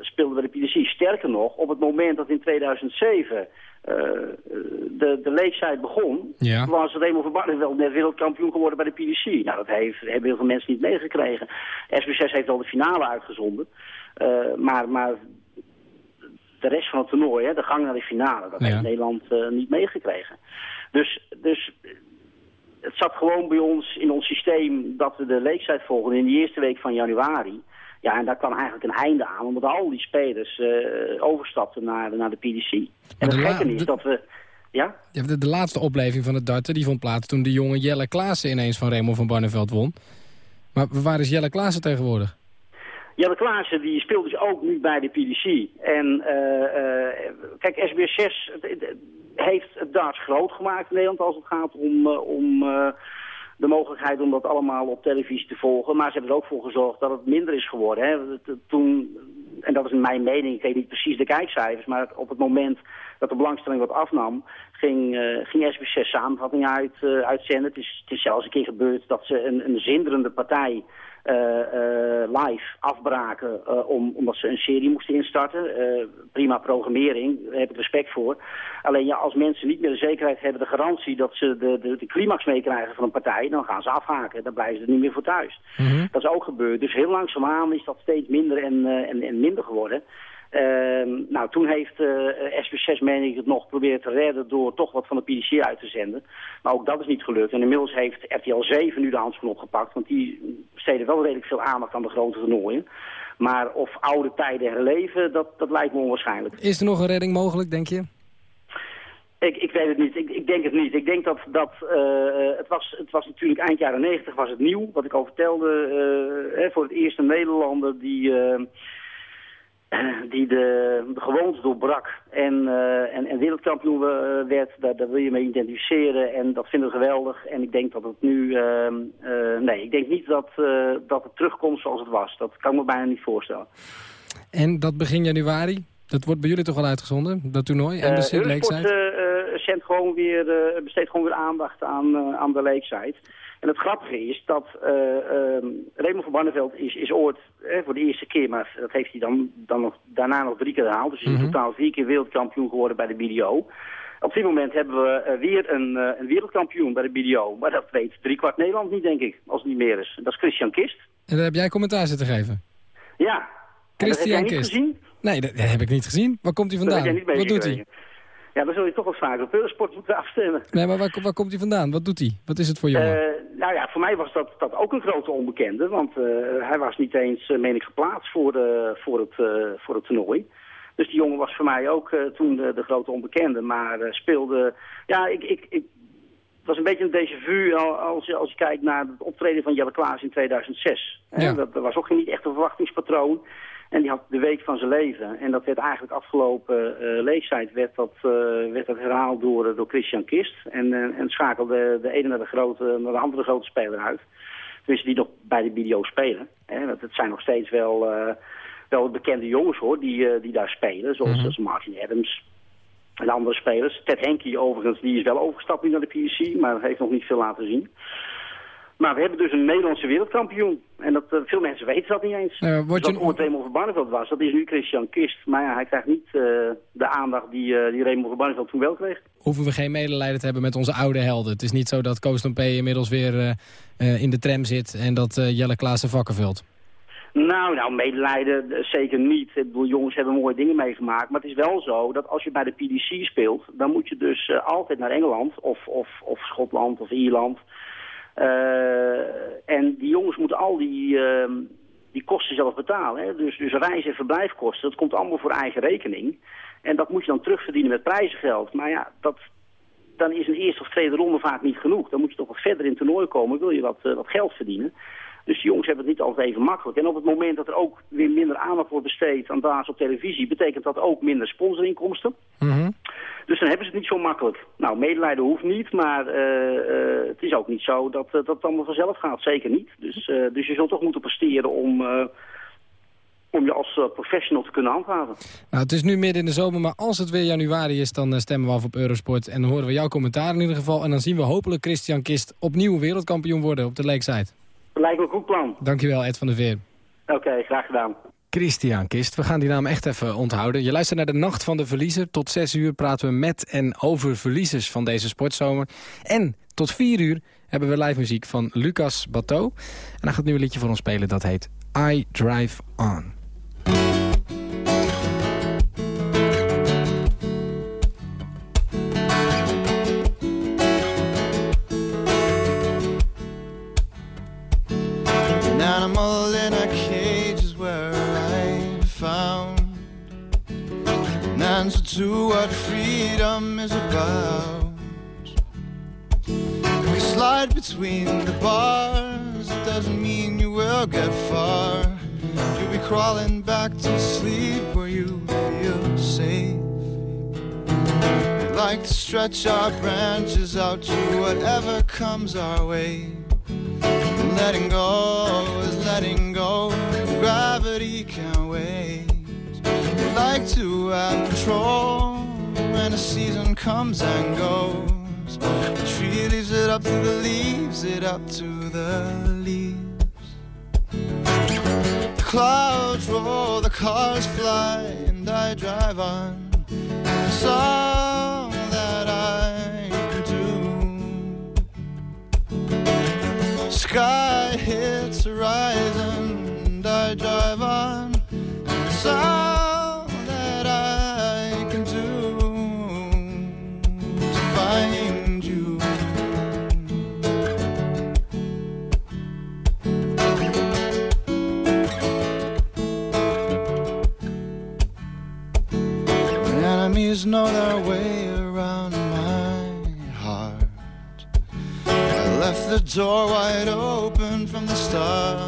speelde bij de PDC. Sterker nog, op het moment dat in 2007 de, de leekzijd begon... Ja. was Raymond van Barneveld net wereldkampioen geworden bij de PDC. Nou, dat heeft, hebben heel veel mensen niet meegekregen. SB6 heeft al de finale uitgezonden. maar, maar de rest van het toernooi, hè, de gang naar de finale, dat Ja. heeft Nederland niet meegekregen. Dus... dus het zat gewoon bij ons in ons systeem dat we de leeftijd volgen in de eerste week van januari. Ja, en daar kwam eigenlijk een einde aan, omdat al die spelers eh, overstapten naar, naar de PDC. En het gekke is dat we... Ja? De, de laatste opleving van het darten die vond plaats toen de jonge Jelle Klaassen ineens van Raymond van Barneveld won. Maar waar is Jelle Klaassen tegenwoordig? Jelle Klaassen die speelt dus ook nu bij de PDC. En eh, eh, kijk, SBS6 het- het- heeft het darts groot gemaakt in Nederland als het gaat om, eh, om eh, de mogelijkheid om dat allemaal op televisie te volgen. Maar ze hebben er ook voor gezorgd dat het minder is geworden. Hè. Toen, en dat is mijn mening, ik weet niet precies de kijkcijfers, maar op het moment dat de belangstelling wat afnam, ging, eh ging SBS6 samenvattingen uit, uitzenden. Het is, het is zelfs een keer gebeurd dat ze een, een zinderende partij live afbraken eh, om, omdat ze een serie moesten instarten. Eh, prima programmering, daar heb ik respect voor. Alleen ja, als mensen niet meer de zekerheid hebben, de garantie dat ze de, de, de climax meekrijgen van een partij, dan gaan ze afhaken. Dan blijven ze er niet meer voor thuis. Dat is ook gebeurd. Dus heel langzaamaan is dat steeds minder en, eh, en, en minder geworden. Ehm, nou, toen heeft eh SB6, meen ik het nog, geprobeerd te redden door toch wat van de PDC uit te zenden. Maar ook dat is niet gelukt. En inmiddels heeft RTL 7 nu de handschoen opgepakt, want die besteden wel redelijk veel aandacht aan de grote toernooien. Maar of oude tijden herleven, dat, dat lijkt me onwaarschijnlijk. Is er nog een redding mogelijk, denk je? Ik, ik weet het niet. Ik, ik denk het niet. Ik denk dat, dat eh, het, was, het was natuurlijk eind jaren 90 was het nieuw. Wat ik al vertelde, eh, hè, voor het eerst een Nederlander die, die de, de gewoonte doorbrak en, eh, en, en wereldkampioen eh, werd. Daar, daar wil je mee identificeren en dat vinden we geweldig. En ik denk dat het nu... eh, eh, nee, ik denk niet dat, dat het terugkomt zoals het was. Dat kan ik me bijna niet voorstellen. En dat begin januari, dat wordt bij jullie toch wel uitgezonden, dat toernooi? En de eh, eh, zendt gewoon weer, besteedt gewoon weer aandacht aan, aan de leekzijd. En het grappige is dat eh ehm, Raymond van Barneveld is, is ooit eh, voor de eerste keer, maar dat heeft hij dan, dan nog, daarna nog drie keer gehaald. Dus hij is in totaal vier keer wereldkampioen geworden bij de BDO. Op dit moment hebben we eh, weer een, een wereldkampioen bij de BDO. Maar dat weet driekwart Nederland niet, denk ik, als het niet meer is. Dat is Christian Kist. En daar heb jij commentaar zitten geven? Ja. En dat heb jij Christian niet Kist. gezien? Nee, dat, dat heb ik niet gezien. Waar komt hij vandaan? Wat doet hij? Ja, dan zul je toch wel vaker op Eurosport moeten afstemmen. Nee, maar waar, waar komt hij vandaan? Wat doet hij? Wat is het voor jongen? Eh, nou ja, voor mij was dat, dat ook een grote onbekende. Want eh, hij was niet eens, uh, meen ik, geplaatst voor, de, voor, het, eh, voor het toernooi. Dus die jongen was voor mij ook eh, toen de, de grote onbekende. Maar eh, speelde... Ja, ik, ik, ik, het was een beetje een déjà vu al- als je, als je kijkt naar het optreden van Jelle Klaas in 2006. Hè, Ja. Dat, dat was ook niet echt een verwachtingspatroon. En die had de week van zijn leven. En dat werd eigenlijk afgelopen eh leeftijd werd dat, eh, werd dat herhaald door, eh, door Christian Kist. En, en schakelde de ene naar de, grote, naar de andere grote speler uit. Dus die nog bij de video spelen. Hè. Dat, het zijn nog steeds wel, wel bekende jongens hoor, die, die daar spelen. Zoals, zoals Martin Adams en andere spelers. Ted Henke overigens, die is wel overgestapt nu naar de PSC, maar heeft nog niet veel laten zien. Maar we hebben dus een Nederlandse wereldkampioen. En dat, eh, veel mensen weten dat niet eens. Nou, wordt Dus je- dat ooit Raymond van Barneveld was, dat is nu Christian Kist. Maar ja, hij krijgt niet eh, de aandacht die, eh, die Raymond van Barneveld toen wel kreeg. Hoeven we geen medelijden te hebben met onze oude helden. Het is niet zo dat Koos P. inmiddels weer eh, eh, in de tram zit... en dat Jelle Klaas zijn vakken vult. Nou, nou, medelijden zeker niet. Ik bedoel, jongens hebben mooie dingen meegemaakt. Maar het is wel zo dat als je bij de PDC speelt... dan moet je dus altijd naar Engeland of, of, of Schotland of Ierland. Eh, en die jongens moeten al die, ehm, die kosten zelf betalen. Hè? Dus, dus reis- en verblijfkosten, dat komt allemaal voor eigen rekening. En dat moet je dan terugverdienen met prijzengeld. Maar ja, dat, dan is een eerste of tweede ronde vaak niet genoeg. Dan moet je toch wat verder in het toernooi komen, wil je wat, eh, wat geld verdienen. Dus die jongens hebben het niet altijd even makkelijk. En op het moment dat er ook weer minder aandacht wordt besteed aan baas op televisie... betekent dat ook minder sponsorinkomsten. Dus dan hebben ze het niet zo makkelijk. Nou, medelijden hoeft niet, maar eh, eh, het is ook niet zo dat, eh, dat het allemaal vanzelf gaat. Zeker niet. Dus, dus je zult toch moeten presteren om, om je als professional te kunnen handhaven. Nou, het is nu midden in de zomer, maar als het weer januari is... dan stemmen we af op Eurosport en dan horen we jouw commentaar in ieder geval. En dan zien we hopelijk Christian Kist opnieuw wereldkampioen worden op de Lakeside. Lijkt me een goed plan. Dankjewel, Ed van der Veer. Oké, graag gedaan. Christian Kist, we gaan die naam echt even onthouden. Je luistert naar de Nacht van de Verliezer. Tot 6 uur praten we met en over verliezers van deze sportzomer. En tot 4 uur hebben we live muziek van Lucas Bateau. En hij gaat nu een liedje voor ons spelen dat heet I Drive On. Answer to what freedom is about. Can slide between the bars, it doesn't mean you will get far. You'll be crawling back to sleep where you feel safe. We like to stretch our branches out to whatever comes our way. And letting go is letting go. Gravity can't wait. Like to have control when a season comes and goes. The tree leaves it up to the leaves, it up to the leaves. The clouds roll, the cars fly, and I drive on. It's all that I do. Sky hits horizon, and I drive on. It's all know their way around my heart. I left the door wide open from the start.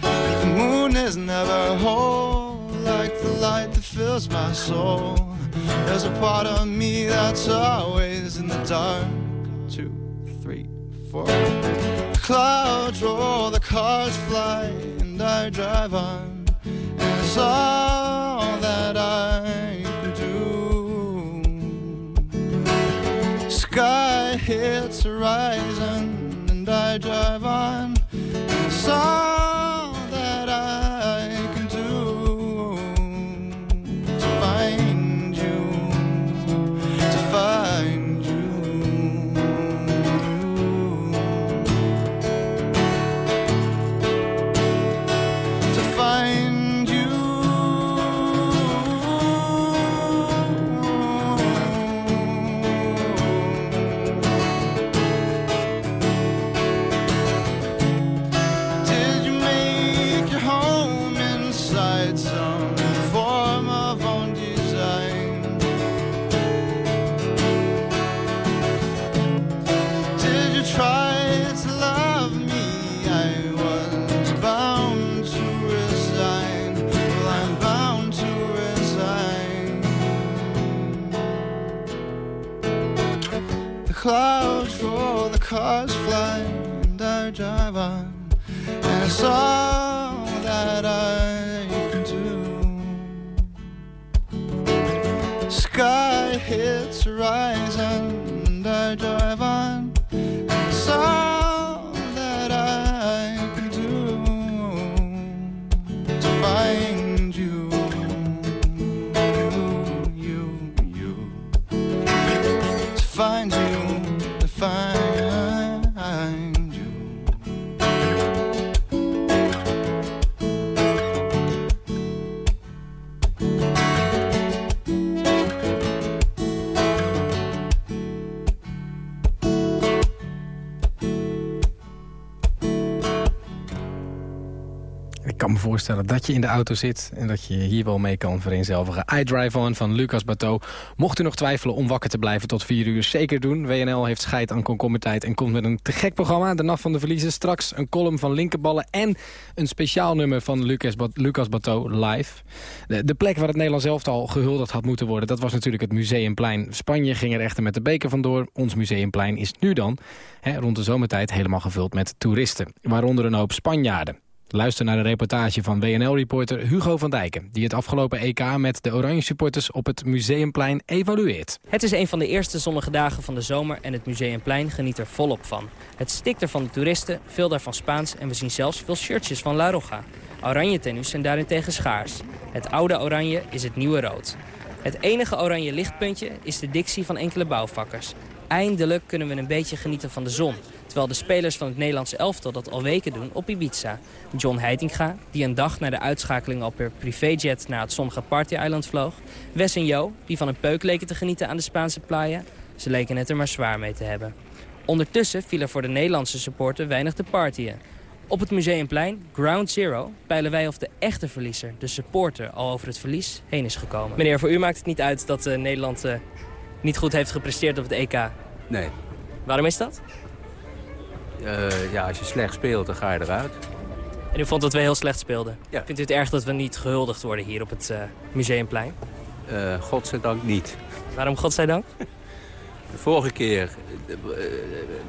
The moon is never whole like the light that fills my soul. There's a part of me that's always in the dark. Two, three, four. The clouds roll, the cars fly, and I drive on. And it's all that I Sky hits horizon, and I drive on. It's all voorstellen dat je in de auto zit en dat je hier wel mee kan vereenzelvigen. I Drive On van Lucas Bateau. Mocht u nog twijfelen om wakker te blijven tot 4 uur, zeker doen. WNL heeft scheid aan komkommertijd en komt met een te gek programma. De Nacht van de Verliezen. Straks een column van linkerballen en een speciaal nummer van Lucas, Ba- Lucas Bateau live. De, de plek waar het Nederlands elftal gehuldigd had moeten worden... dat was natuurlijk het Museumplein. Spanje ging er echter met de beker vandoor. Ons Museumplein is nu dan, hè, rond de zomertijd, helemaal gevuld met toeristen. Waaronder een hoop Spanjaarden. Luister naar de reportage van WNL-reporter Hugo van Dijken... die het afgelopen EK met de Oranje supporters op het Museumplein evalueert. Het is een van de eerste zonnige dagen van de zomer en het Museumplein geniet er volop van. Het stikt er van de toeristen, veel daarvan Spaans en we zien zelfs veel shirtjes van La Roja. Oranje tennis zijn daarentegen schaars. Het oude oranje is het nieuwe rood. Het enige oranje lichtpuntje is de dictie van enkele bouwvakkers. Eindelijk kunnen we een beetje genieten van de zon. Terwijl de spelers van het Nederlandse elftal dat al weken doen op Ibiza. John Heitinga, die een dag na de uitschakeling al per privéjet naar het zonnige party-eiland vloog. Wes en Jo, die van een peuk leken te genieten aan de Spaanse playa. Ze leken het er maar zwaar mee te hebben. Ondertussen viel er voor de Nederlandse supporter weinig te partyen. Op het Museumplein, Ground Zero, peilen wij of de echte verliezer, de supporter, al over het verlies heen is gekomen. Meneer, voor u maakt het niet uit dat eh, Nederland eh, niet goed heeft gepresteerd op het EK. Nee. Waarom is dat? Eh, ja, als je slecht speelt, dan ga je eruit. En u vond dat we heel slecht speelden. Ja. Vindt u het erg dat we niet gehuldigd worden hier op het eh, Museumplein? Eh godzijdank niet. Waarom godzijdank? De vorige keer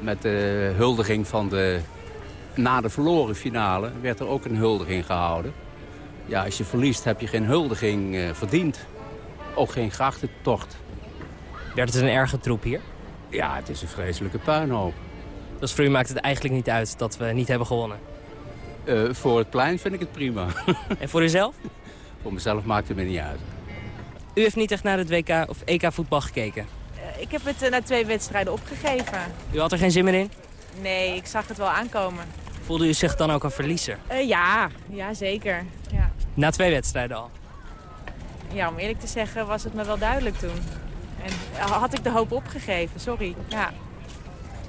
met de huldiging van de... Na de verloren finale werd er ook een huldiging gehouden. Ja, als je verliest heb je geen huldiging verdiend. Ook geen grachtentocht. Werd het een erge troep hier? Ja, het is een vreselijke puinhoop. Dus voor u maakt het eigenlijk niet uit dat we niet hebben gewonnen? Eh, voor het plein vind ik het prima. En voor uzelf? voor mezelf maakt het me niet uit. U heeft niet echt naar het WK of EK voetbal gekeken. Eh, Ik heb het eh, na twee wedstrijden opgegeven. U had er geen zin meer in? Nee, ik zag het wel aankomen. Voelde u zich dan ook een verliezer? Eh, ja, ja, zeker. Ja. Na twee wedstrijden al. ja, om eerlijk te zeggen was het me wel duidelijk toen. En had ik de hoop opgegeven, sorry. Ja.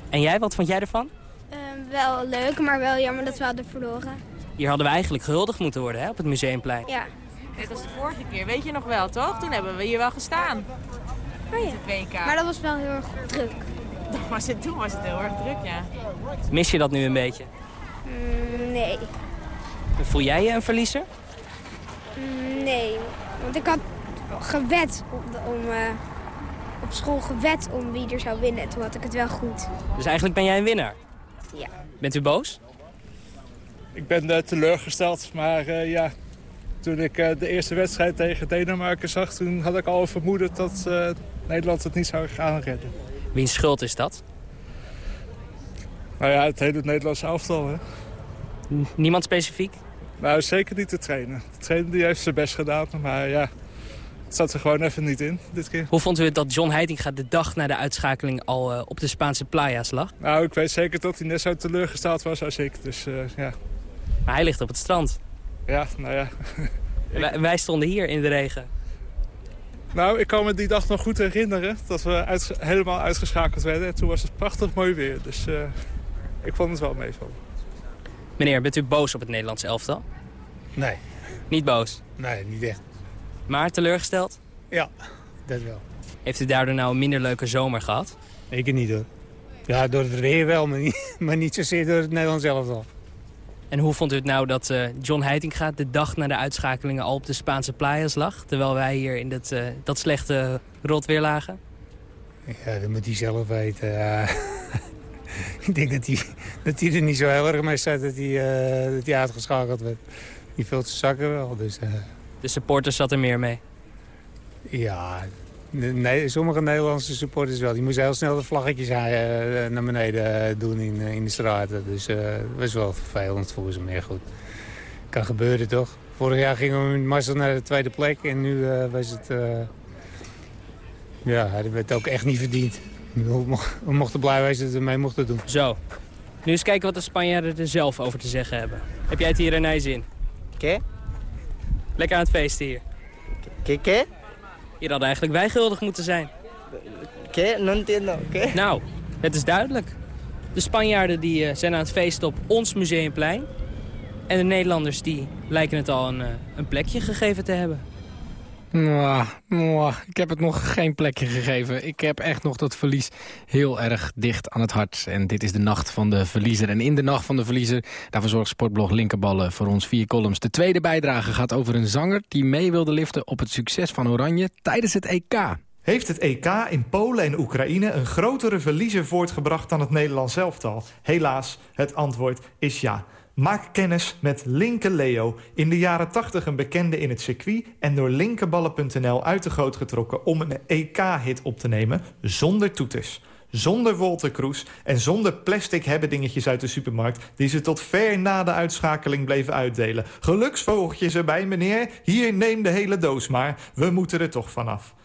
En jij, wat vond jij ervan? Ehm, wel leuk, maar wel jammer dat we hadden verloren. Hier hadden we eigenlijk gehuldigd moeten worden hè, op het Museumplein. Ja. Net als de vorige keer, weet je nog wel, toch? Toen hebben we hier wel gestaan. Oh ja. Het WK. Maar dat was wel heel erg druk. Toen was het, toen was het heel erg druk, ja. Mis je dat nu een beetje? Mm, nee. Voel jij je een verliezer? Mm, nee. Want ik had gewet om, om, eh, op school gewet om wie er zou winnen. Toen had ik het wel goed. Dus eigenlijk ben jij een winnaar. Ja. Bent u boos? Ik ben eh, teleurgesteld, maar eh, ja, toen ik eh, de eerste wedstrijd tegen Denemarken zag... toen had ik al vermoeden dat eh, Nederland het niet zou gaan redden. Wiens schuld is dat? Nou ja, het hele Nederlandse elftal, hè. Niemand specifiek? Nou, zeker niet de trainer. De trainer die heeft zijn best gedaan, maar ja... Het zat er gewoon even niet in, dit keer. Hoe vond u het dat John Heitinga de dag na de uitschakeling al eh, op de Spaanse playa's lag? Nou, ik weet zeker dat hij net zo teleurgesteld was als ik, dus eh, ja. Maar hij ligt op het strand. Ja, nou ja. Wij, wij stonden hier in de regen. Nou, ik kan me die dag nog goed herinneren dat we uit- helemaal uitgeschakeld werden. En toen was het prachtig mooi weer, dus eh, ik vond het wel meevallen. Meneer, bent u boos op het Nederlands elftal? Nee. Niet boos? Nee, niet echt. Maar teleurgesteld? Ja, dat wel. Heeft u daardoor nou een minder leuke zomer gehad? Ik niet hoor. Ja, door het weer wel, maar niet, maar niet zozeer door het Nederlands elftal. En hoe vond u het nou dat eh, John Heitinga de dag na de uitschakelingen al op de Spaanse playas lag? Terwijl wij hier in dat, eh, dat slechte rotweer lagen? Ja, dat moet hij zelf weten. ik denk dat hij, dat hij er niet zo heel erg mee staat dat hij, eh, dat hij uitgeschakeld werd. Die vult zijn zakken wel, dus... De supporters zat er meer mee. ja, nee, sommige Nederlandse supporters wel. Die moesten heel snel de vlaggetjes eh, naar beneden doen in, eh, in de straten. Dus eh, dat was wel vervelend voor ze, meer goed. Kan gebeuren, toch? Vorig jaar gingen we met Marcel naar de tweede plek en nu eh, was het... eh, ja, hij werd ook echt niet verdiend. We mo- we mochten blij wezen dat we mee mochten doen. Zo. Nu eens kijken wat de Spanjaarden er zelf over te zeggen hebben. Heb jij het hier naar je zin? ¿Qué? Lekker aan het feesten hier. ¿Qué, qué? Hier hadden eigenlijk wij guldig moeten zijn. ¿Qué? No entiendo. Nou, het is duidelijk. De Spanjaarden die, eh, zijn aan het feesten op ons museumplein. En de Nederlanders die lijken het al een, eh, een plekje gegeven te hebben. Mwah. Ik heb het nog geen plekje gegeven. Ik heb echt nog dat verlies heel erg dicht aan het hart. En dit is de nacht van de verliezer. En in de nacht van de verliezer, daarvoor zorgt Sportblog Linkerballen voor ons vier columns. De tweede bijdrage gaat over een zanger die mee wilde liften op het succes van Oranje tijdens het EK. Heeft het EK in Polen en Oekraïne een grotere verliezer voortgebracht dan het Nederlands elftal? Helaas, het antwoord is ja. Maak kennis met Linke Leo. In de jaren 80 een bekende in het circuit... en door linkerballen.nl uit de goot getrokken... om een EK-hit op te nemen zonder toeters. Zonder Walter Kroes en zonder plastic hebbedingetjes uit de supermarkt... die ze tot ver na de uitschakeling bleven uitdelen. Geluksvogeltjes erbij, meneer. Hier, neem de hele doos maar. We moeten er toch vanaf.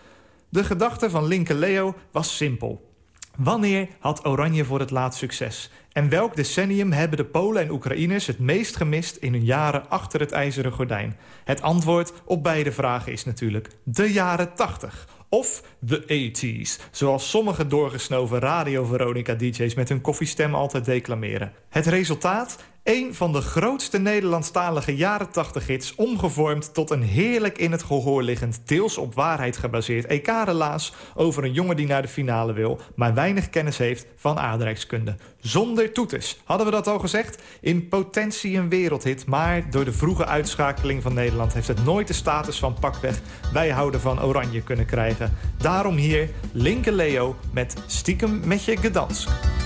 De gedachte van Linke Leo was simpel. Wanneer had Oranje voor het laatst succes? En welk decennium hebben de Polen en Oekraïners het meest gemist in hun jaren achter het ijzeren gordijn? Het antwoord op beide vragen is natuurlijk de jaren 80. Of de 80s, zoals sommige doorgesnoven Radio Veronica-dj's met hun koffiestem altijd declameren. Het resultaat? Een van de grootste Nederlandstalige jaren 80 hits... omgevormd tot een heerlijk in het gehoor liggend... deels op waarheid gebaseerd EK-relaas... over een jongen die naar de finale wil... maar weinig kennis heeft van aardrijkskunde. Zonder toeters. Hadden we dat al gezegd? In potentie een wereldhit... maar door de vroege uitschakeling van Nederland... heeft het nooit de status van pakweg... wij houden van oranje kunnen krijgen. Daarom hier Linke Leo met Stiekem met je gedans.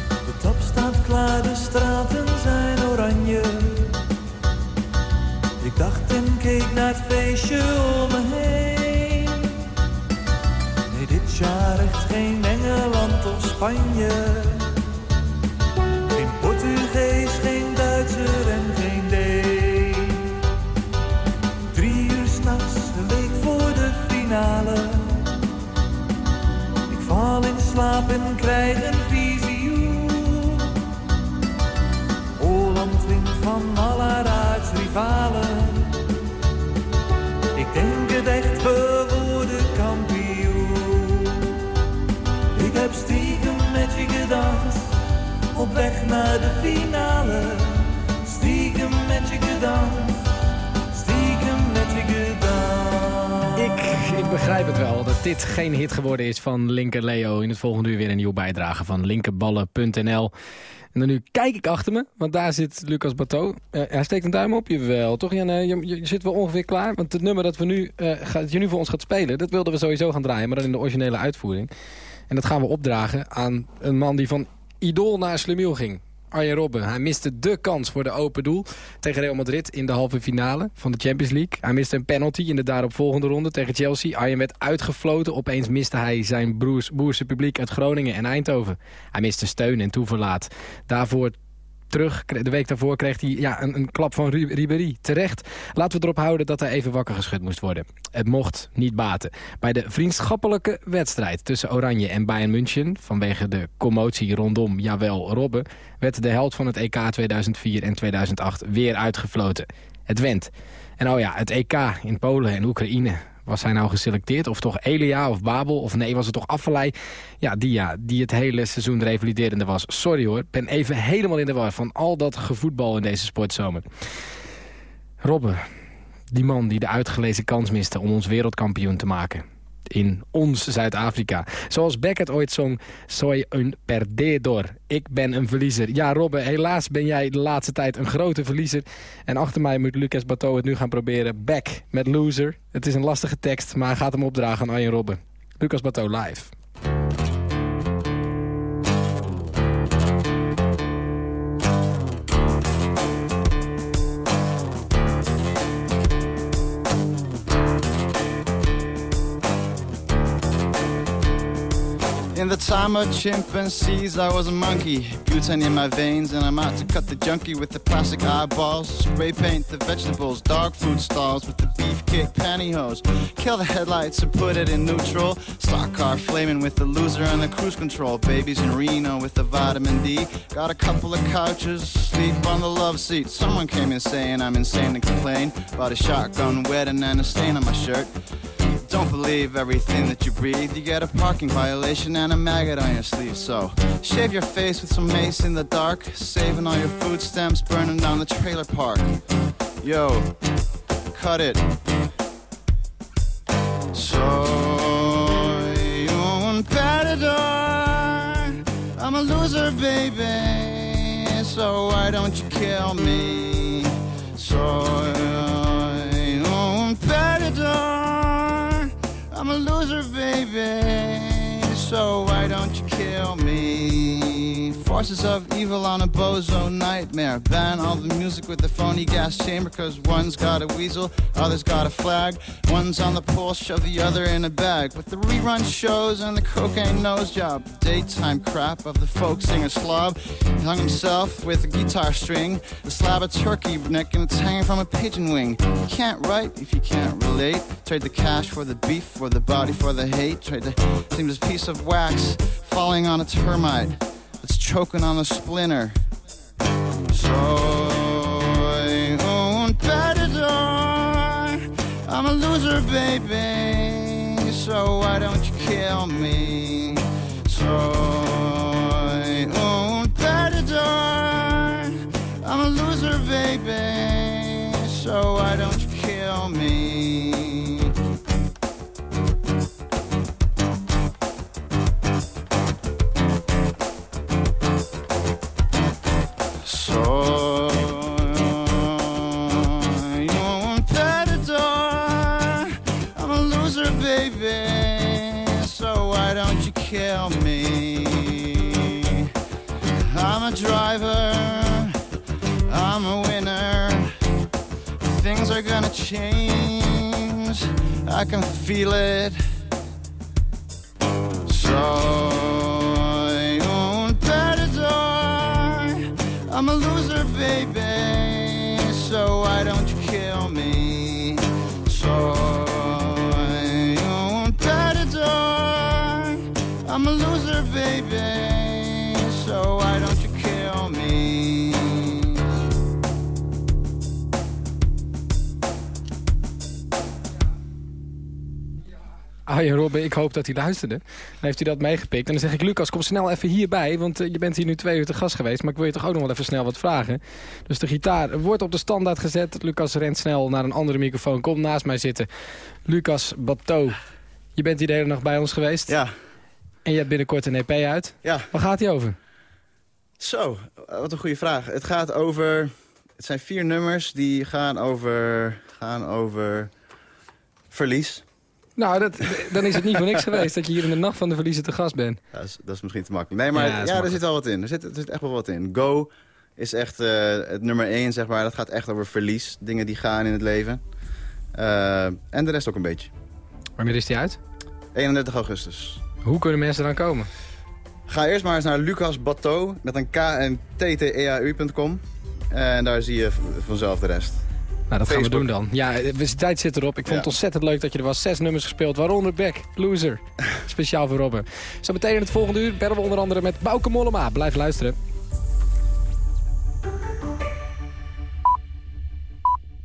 De top staat klaar, de straten dacht en keek naar het feestje om me heen. Nee, dit jaar echt geen Engeland of Spanje. Geen Portugees, geen Duitser en geen Deen. Drie uur s'nachts, een week voor de finale. Ik val in slaap en krijg een visioen. Holland wint van al haar aardsrivalen. Echt, we worden kampioen. Ik heb stiekem met je gedanst, op weg naar de finale. Stiekem met je gedanst, stiekem met je gedanst. Ik, ik begrijp het wel dat dit geen hit geworden is van Linker Leo. In het volgende uur weer een nieuwe bijdrage van linkerballen.nl. En dan nu kijk ik achter me, want daar zit Lucas Bateau. Eh, hij steekt een duim op, jawel. Toch Jan, je, zit wel ongeveer klaar. Want het nummer dat, we nu, eh, gaat, je nu voor ons gaat spelen... dat wilden we sowieso gaan draaien, maar dan in de originele uitvoering. En dat gaan we opdragen aan een man die van idool naar Slemiel ging. Arjen Robben. Hij miste de kans voor de open doel tegen Real Madrid in de halve finale van de Champions League. Hij miste een penalty in de daaropvolgende ronde tegen Chelsea. Arjen werd uitgefloten. Opeens miste hij zijn broers, boerse publiek uit Groningen en Eindhoven. Hij miste steun en toeverlaat. Daarvoor terug, de week daarvoor kreeg hij ja, een, een klap van Ri- Ribéry. Terecht. Laten we erop houden dat hij even wakker geschud moest worden. Het mocht niet baten. Bij de vriendschappelijke wedstrijd tussen Oranje en Bayern München... vanwege de commotie rondom, jawel, Robben... werd de held van het EK 2004 en 2008 weer uitgefloten. Het went. En oh ja, het EK in Polen en Oekraïne... Was hij nou geselecteerd? Of toch Elia of Babel? Of nee, was het toch Afvallei? Ja, die, ja, die het hele seizoen revaliderende was. Sorry hoor, ben even helemaal in de war van al dat gevoetbal in deze sportzomer. Robben, die man die de uitgelezen kans miste om ons wereldkampioen te maken. In ons Zuid-Afrika. Zoals Beckett ooit zong, soy un perdedor. Ik ben een verliezer. Ja, Robben, helaas ben jij de laatste tijd een grote verliezer. En achter mij moet Lucas Bateau het nu gaan proberen. Back met loser. Het is een lastige tekst, maar hij gaat hem opdragen aan Arjen Robben. Lucas Bateau live. In the time of chimpanzees, I was a monkey. Butane in my veins, and I'm out to cut the junkie with the plastic eyeballs. Spray paint the vegetables, dog food stalls with the beefcake pantyhose. Kill the headlights and put it in neutral. Stock car flaming with the loser on the cruise control. Babies in Reno with the vitamin D. Got a couple of couches, sleep on the love seat. Someone came in saying I'm insane and complain about a shotgun wedding and a stain on my shirt. Don't believe everything that you breathe. You get a parking violation and a maggot on your sleeve. So shave your face with some mace in the dark, saving all your food stamps, burning down the trailer park. Yo, cut it. Soy un perdedor. I'm a loser, baby. So why don't you kill me? Soy I'm a loser, baby. So why don't you? Forces of evil on a bozo nightmare. Ban all the music with the phony gas chamber, cause one's got a weasel, others got a flag. One's on the pole, shove the other in a bag. With the rerun shows and the cocaine nose job. Daytime crap of the folk singer slob. He hung himself with a guitar string, a slab of turkey neck, and it's hanging from a pigeon wing. You can't write if you can't relate. Trade the cash for the beef, for the body, for the hate. Trade the seems piece of wax falling on a termite that's choking on a splinter. Soy un perdedor. I'm a loser, baby. So why don't you kill me? Soy un perdedor. I'm a loser, baby. So why don't you kill me? I'm a driver. I'm a winner. Things are gonna change. I can feel it. Soy un perdedor. I'm a loser, baby. So why don't you kill me? Soy I'm a loser, baby. So why don't you kill me? Arjen Robben, ik hoop dat hij luisterde. Dan heeft hij dat meegepikt. En dan zeg ik, Lucas, kom snel even hierbij. Want eh, je bent hier nu twee uur te gast geweest. Maar ik wil je toch ook nog wel even snel wat vragen. Dus de gitaar wordt op de standaard gezet. Lucas rent snel naar een andere microfoon. Kom naast mij zitten. Lucas Bateau, je bent hier de hele nacht bij ons geweest. Ja. En je hebt binnenkort een EP uit. Ja. Waar gaat hij over? Zo, wat een goede vraag. Het gaat over... Het zijn vier nummers die gaan over, gaan over verlies. Nou, dat, dan is het niet voor niks geweest dat je hier in de nacht van de verliezen te gast bent. Ja, dat, is, dat is misschien te makkelijk. Nee, maar Ja, er zit wel wat in. Er zit, er zit echt wel wat in. Go is echt eh, het nummer één, zeg maar. Dat gaat echt over verlies. Dingen die gaan in het leven. Eh, en de rest ook een beetje. Wanneer is die uit? 31 augustus. Hoe kunnen mensen eraan komen? Ga eerst maar eens naar Lucas Bateau met een k en tteau.com. En daar zie je vanzelf de rest. Nou, dat gaan we doen dan. Ja, de tijd zit erop. Ik vond het ontzettend leuk dat je er was. Zes nummers gespeeld, waaronder Back, Loser. Speciaal voor Robben. Zo meteen in het volgende uur bellen we onder andere met Bouke Mollema. Blijf luisteren.